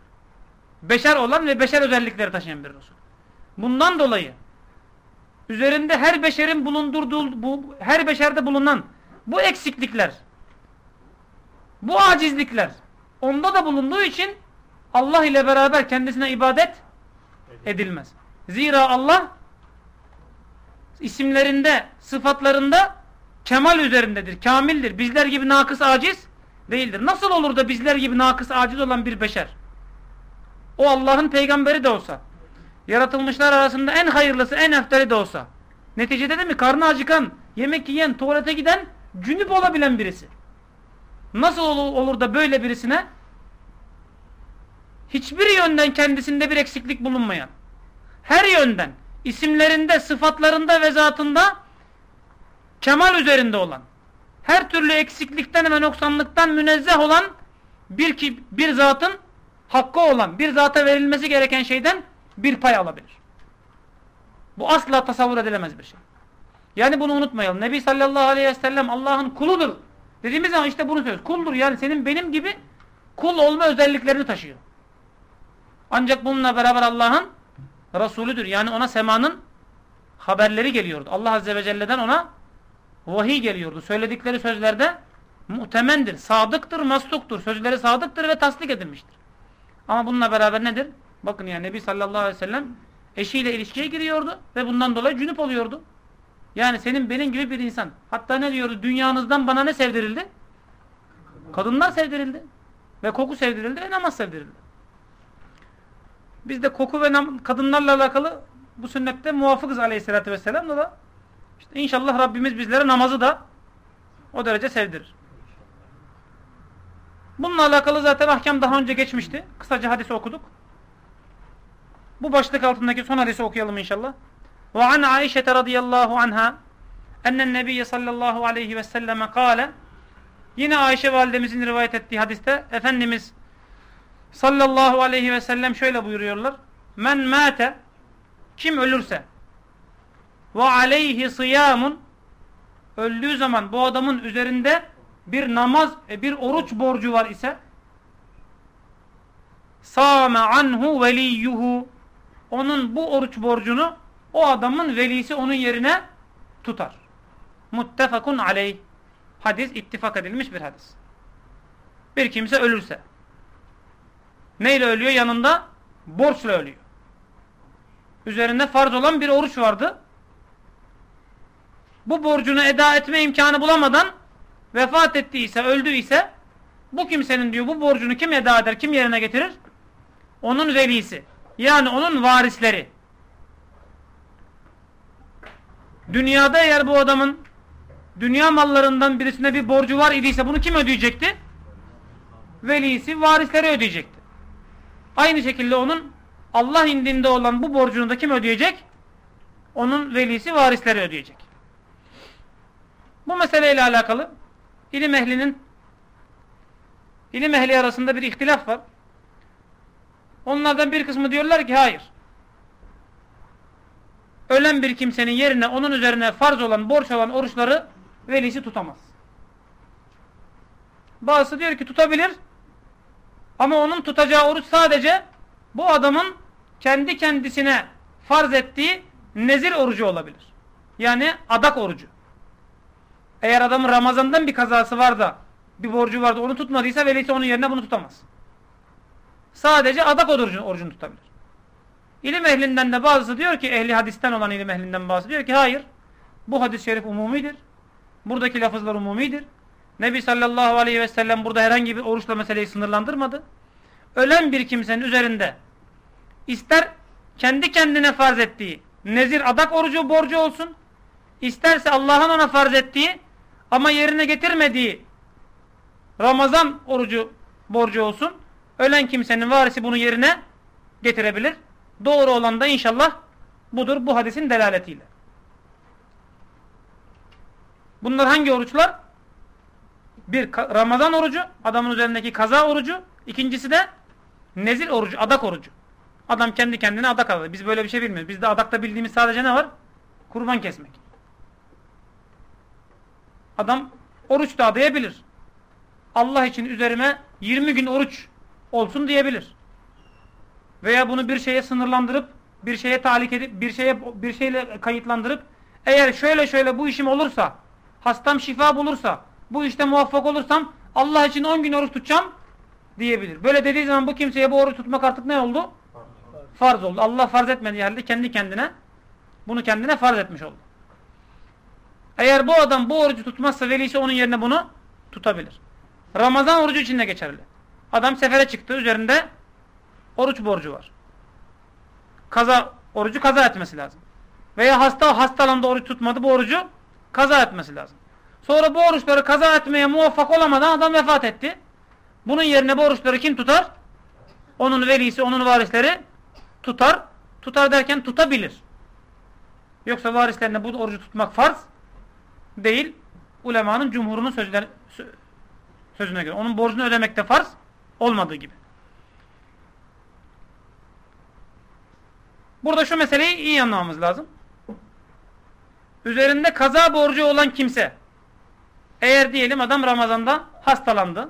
Beşer olan ve beşer özellikleri taşıyan bir Resul. Bundan dolayı üzerinde her beşerin bulundurduğu bu her beşerde bulunan bu eksiklikler bu acizlikler onda da bulunduğu için Allah ile beraber kendisine ibadet edilmez. Zira Allah isimlerinde, sıfatlarında kemal üzerindedir, kamildir. Bizler gibi nakıs aciz değildir. Nasıl olur da bizler gibi nakıs aciz olan bir beşer? O Allah'ın peygamberi de olsa, yaratılmışlar arasında en hayırlısı, en efteri de olsa, neticede de mi karnı acıkan, yemek yiyen, tuvalete giden, cünüp olabilen birisi. Nasıl olur da böyle birisine hiçbir yönden kendisinde bir eksiklik bulunmayan, her yönden, isimlerinde, sıfatlarında ve zatında kemal üzerinde olan, her türlü eksiklikten ve noksanlıktan münezzeh olan bir ki bir zatın hakkı olan, bir zata verilmesi gereken şeyden bir pay alabilir. Bu asla tasavvur edilemez bir şey. Yani bunu unutmayalım. Nebi sallallahu aleyhi ve sellem Allah'ın kuludur. Dediğimiz zaman işte bunu söylüyoruz. Kuldur yani senin benim gibi kul olma özelliklerini taşıyor. Ancak bununla beraber Allah'ın Resulüdür. Yani ona semanın haberleri geliyordu. Allah Azze ve Celle'den ona vahiy geliyordu. Söyledikleri sözlerde muhtemendir, sadıktır, mastuktur. Sözleri sadıktır ve tasdik edilmiştir. Ama bununla beraber nedir? Bakın yani Nebi sallallahu aleyhi ve sellem eşiyle ilişkiye giriyordu ve bundan dolayı cünüp oluyordu. Yani senin benim gibi bir insan. Hatta ne diyordu? Dünyanızdan bana ne sevdirildi? Kadınlar sevdirildi. Ve koku sevdirildi ve namaz sevdirildi. Biz de koku ve kadınlarla alakalı bu sünnette muvafıkız aleyhissalatü vesselam'la da işte inşallah Rabbimiz bizlere namazı da o derece sevdirir. Bununla alakalı zaten ahkam daha önce geçmişti. Kısaca hadisi okuduk. Bu başlık altındaki son hadisi okuyalım inşallah. Ve an Aişe radıyallahu anha ennen nebiye sallallahu aleyhi ve selleme kâle yine Ayşe validemizin rivayet ettiği hadiste Efendimiz sallallahu aleyhi ve sellem şöyle buyuruyorlar. Men mâte kim ölürse ve aleyhi sıyamun öldüğü zaman bu adamın üzerinde bir namaz, e, bir oruç borcu var ise sâme anhu veliyyuhu onun bu oruç borcunu o adamın velisi onun yerine tutar. Muttefakun aleyh. Hadis ittifak edilmiş bir hadis. Bir kimse ölürse neyle ölüyor? Yanında borçla ölüyor. Üzerinde farz olan bir oruç vardı. Bu borcunu eda etme imkanı bulamadan vefat ettiyse, öldüyse bu kimsenin diyor bu borcunu kim eda eder, kim yerine getirir? Onun velisi. Yani onun varisleri. Dünyada eğer bu adamın dünya mallarından birisine bir borcu var idiyse bunu kim ödeyecekti? Velisi, varisleri ödeyecekti. Aynı şekilde onun Allah indinde olan bu borcunu da kim ödeyecek? Onun velisi, varisleri ödeyecek. Bu meseleyle alakalı ilim ehlinin ilim ehli arasında bir ihtilaf var. Onlardan bir kısmı diyorlar ki hayır. Ölen bir kimsenin yerine onun üzerine farz olan, borç olan oruçları velisi tutamaz. Bazısı diyor ki tutabilir ama onun tutacağı oruç sadece bu adamın kendi kendisine farz ettiği nezir orucu olabilir. Yani adak orucu. Eğer adamın Ramazan'dan bir kazası var da bir borcu vardı onu tutmadıysa velisi onun yerine bunu tutamaz. Sadece adak orucunu, orucunu tutabilir. İlim ehlinden de bazısı diyor ki ehli hadisten olan ilim ehlinden bazısı diyor ki hayır bu hadis-i şerif umumidir. Buradaki lafızlar umumidir. Nebi sallallahu aleyhi ve sellem burada herhangi bir oruçla meseleyi sınırlandırmadı. Ölen bir kimsenin üzerinde ister kendi kendine farz ettiği nezir adak orucu borcu olsun isterse Allah'ın ona farz ettiği ama yerine getirmediği Ramazan orucu borcu olsun Ölen kimsenin varisi bunu yerine getirebilir. Doğru olan da inşallah budur bu hadisin delaletiyle. Bunlar hangi oruçlar? Bir Ramazan orucu, adamın üzerindeki kaza orucu. İkincisi de nezil orucu, adak orucu. Adam kendi kendine adak alır. Biz böyle bir şey bilmiyoruz. Bizde adakta bildiğimiz sadece ne var? Kurban kesmek. Adam oruç da adayabilir. Allah için üzerime 20 gün oruç olsun diyebilir. Veya bunu bir şeye sınırlandırıp, bir şeye talik edip, bir şeye bir şeyle kayıtlandırıp eğer şöyle şöyle bu işim olursa, hastam şifa bulursa, bu işte muvaffak olursam Allah için 10 gün oruç tutacağım diyebilir. Böyle dediği zaman bu kimseye bu oruç tutmak artık ne oldu? Farz oldu. Allah farz etmediği halde kendi kendine bunu kendine farz etmiş oldu. Eğer bu adam bu orucu tutmazsa velisi onun yerine bunu tutabilir. Ramazan orucu için de geçerli. Adam sefere çıktı. Üzerinde oruç borcu var. Kaza orucu kaza etmesi lazım. Veya hasta hastalandı oruç tutmadı. Bu orucu kaza etmesi lazım. Sonra bu oruçları kaza etmeye muvaffak olamadan adam vefat etti. Bunun yerine bu oruçları kim tutar? Onun velisi, onun varisleri tutar. Tutar derken tutabilir. Yoksa varislerine bu orucu tutmak farz değil. Ulemanın cumhurunun sözüne, sözüne göre. Onun borcunu ödemekte farz olmadığı gibi. Burada şu meseleyi iyi anlamamız lazım. Üzerinde kaza borcu olan kimse eğer diyelim adam Ramazan'da hastalandı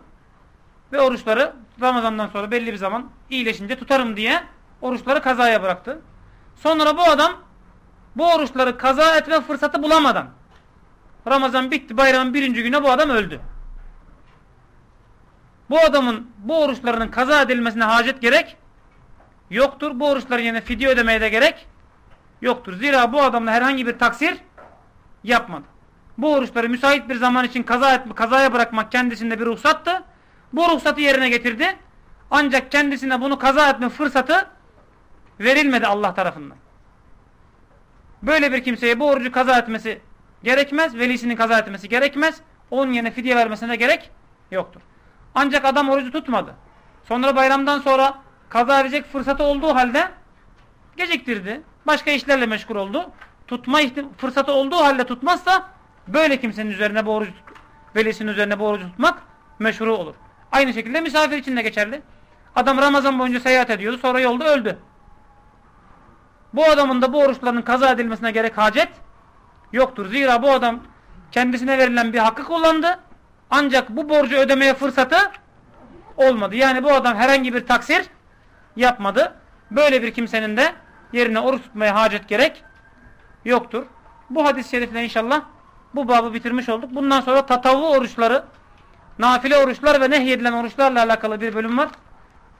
ve oruçları Ramazan'dan sonra belli bir zaman iyileşince tutarım diye oruçları kazaya bıraktı. Sonra bu adam bu oruçları kaza etme fırsatı bulamadan Ramazan bitti bayramın birinci güne bu adam öldü. Bu adamın bu oruçlarının kaza edilmesine hacet gerek yoktur. Bu oruçların yerine fidye ödemeye de gerek yoktur. Zira bu adamla herhangi bir taksir yapmadı. Bu oruçları müsait bir zaman için kaza etme, kazaya bırakmak kendisinde bir ruhsattı. Bu ruhsatı yerine getirdi. Ancak kendisine bunu kaza etme fırsatı verilmedi Allah tarafından. Böyle bir kimseye bu orucu kaza etmesi gerekmez. Velisinin kaza etmesi gerekmez. Onun yerine fidye vermesine gerek yoktur. Ancak adam orucu tutmadı. Sonra bayramdan sonra kaza edecek fırsatı olduğu halde geciktirdi. Başka işlerle meşgul oldu. Tutma fırsatı olduğu halde tutmazsa böyle kimsenin üzerine bu orucu velisinin üzerine bu orucu tutmak meşru olur. Aynı şekilde misafir için de geçerli. Adam Ramazan boyunca seyahat ediyordu. Sonra yolda öldü. Bu adamın da bu oruçlarının kaza edilmesine gerek hacet yoktur. Zira bu adam kendisine verilen bir hakkı kullandı. Ancak bu borcu ödemeye fırsatı olmadı. Yani bu adam herhangi bir taksir yapmadı. Böyle bir kimsenin de yerine oruç tutmaya hacet gerek yoktur. Bu hadis-i şerifle inşallah bu babı bitirmiş olduk. Bundan sonra tatavu oruçları, nafile oruçlar ve nehyedilen oruçlarla alakalı bir bölüm var.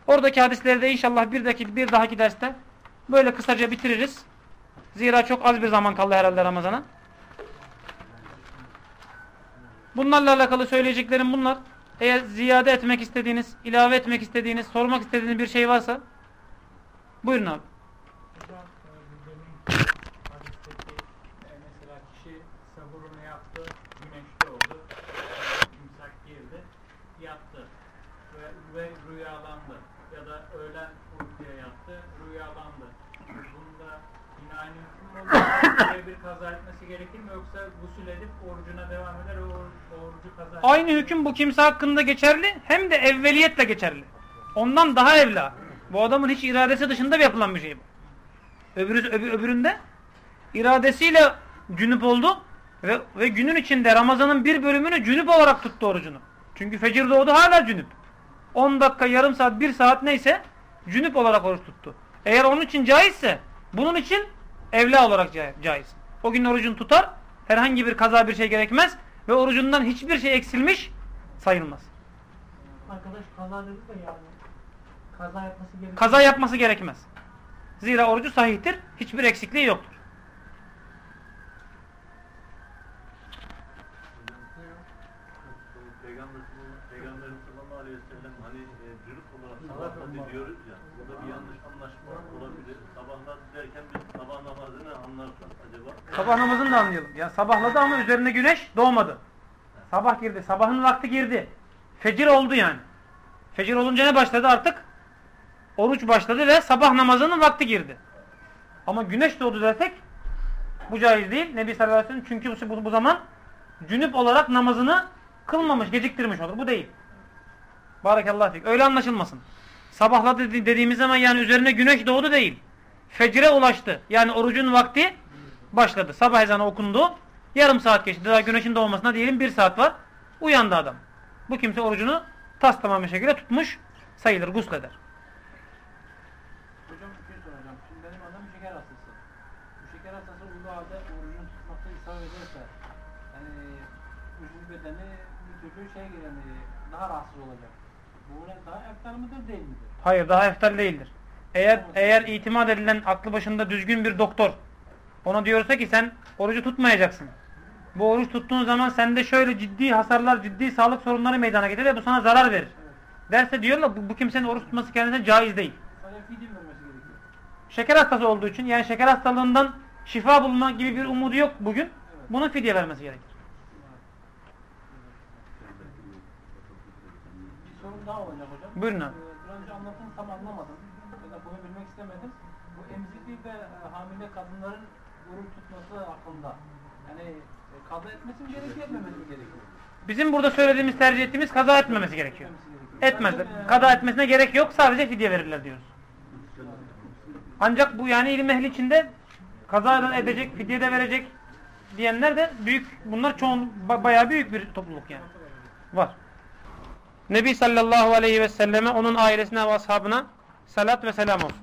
Oradaki hadisleri de inşallah bir, dakika, bir dahaki derste böyle kısaca bitiririz. Zira çok az bir zaman kaldı herhalde Ramazan'a. Bunlarla alakalı söyleyeceklerim bunlar. Eğer ziyade etmek istediğiniz, ilave etmek istediğiniz, sormak istediğiniz bir şey varsa buyurun abi. mesela kişi sahurunu yaptı, güneşli oldu, imsak girdi, yattı ve, ve rüyalandı ya da öğlen uykuya yattı, rüyalandı. Bunda yine aynı hüküm olur. bir kaza etmesi gerekir mi yoksa gusül edip orucuna devam eder o, o orucu kaza eder. Aynı hüküm bu kimse hakkında geçerli hem de evveliyetle geçerli. Ondan daha evla. Bu adamın hiç iradesi dışında bir yapılan bir şey bu. Öbürü, öbür, öbüründe iradesiyle cünüp oldu ve, ve günün içinde Ramazan'ın bir bölümünü cünüp olarak tuttu orucunu. Çünkü fecir doğdu hala cünüp. 10 dakika, yarım saat, 1 saat neyse cünüp olarak oruç tuttu. Eğer onun için caizse bunun için evla olarak caiz. O gün orucunu tutar, herhangi bir kaza bir şey gerekmez ve orucundan hiçbir şey eksilmiş sayılmaz. Arkadaş kaza dedi de yani. Kaza yapması gerekiyor. Kaza yapması gerekmez. Zira orucu sahihtir, hiçbir eksikliği yoktur. Peygamber, Peygamberimiz sallallahu aleyhi ve sellem hani e, cürüp olarak sabahla diyoruz ya, burada bir yanlış anlaşma olabilir. Sabahla derken biz sabah namazını anlarsak acaba? Sabah namazını da anlayalım. Yani sabahladı ama üzerine güneş doğmadı. Sabah girdi, sabahın vakti girdi. Fecir oldu yani. Fecir olunca ne başladı artık? Oruç başladı ve sabah namazının vakti girdi. Ama güneş doğdu dersek bu caiz değil. Nebi sallallahu aleyhi ve çünkü bu, bu zaman cünüp olarak namazını kılmamış, geciktirmiş olur. Bu değil. Barakallahu fik. Öyle anlaşılmasın. Sabahladı dedi- dediğimiz zaman yani üzerine güneş doğdu değil. Fecre ulaştı. Yani orucun vakti başladı. Sabah ezanı okundu. Yarım saat geçti. Daha güneşin doğmasına diyelim bir saat var. Uyandı adam. Bu kimse orucunu tas tamam bir şekilde tutmuş sayılır, gusleder. Hocam bir şey soracağım. Şimdi benim adam şeker hastası. Bu şeker hastası halde orucunu tutmakta ısrar ederse yani vücut bedeni bir türlü şey yani daha rahatsız olacak. Bu daha eftar mıdır değil midir? Hayır daha eftal değildir. Eğer eğer itimat edilen aklı başında düzgün bir doktor ona diyorsa ki sen orucu tutmayacaksın. Bu oruç tuttuğun zaman sende şöyle ciddi hasarlar, ciddi sağlık sorunları meydana getirir ve bu sana zarar verir. Derse diyorlar bu, bu kimsenin oruç tutması kendisine caiz değil. Şeker hastası olduğu için yani şeker hastalığından şifa bulma gibi bir umudu yok bugün. Buna fidye vermesi gerekir. Bir sorun daha olacak hocam. Buyurun abi. Ee, Biraz önce anlattınız tam anlamadım. Ya da bunu bilmek istemedim. Bu emzikli ve e, hamile kadınların oruç tutması hakkında. Yani e, kaza etmesi mi gerekiyor, etmemesi mi gerekiyor? Bizim burada söylediğimiz, tercih ettiğimiz kaza etmemesi gerekiyor. Etmez. E, Kaza etmesine gerek yok. Sadece fidye verirler diyoruz. Ancak bu yani ilim ehli içinde kaza edecek, fidye de verecek diyenler de büyük, bunlar çoğun, ba- bayağı büyük bir topluluk yani. Var. Nebi sallallahu aleyhi ve selleme, onun ailesine ve ashabına salat ve selam olsun.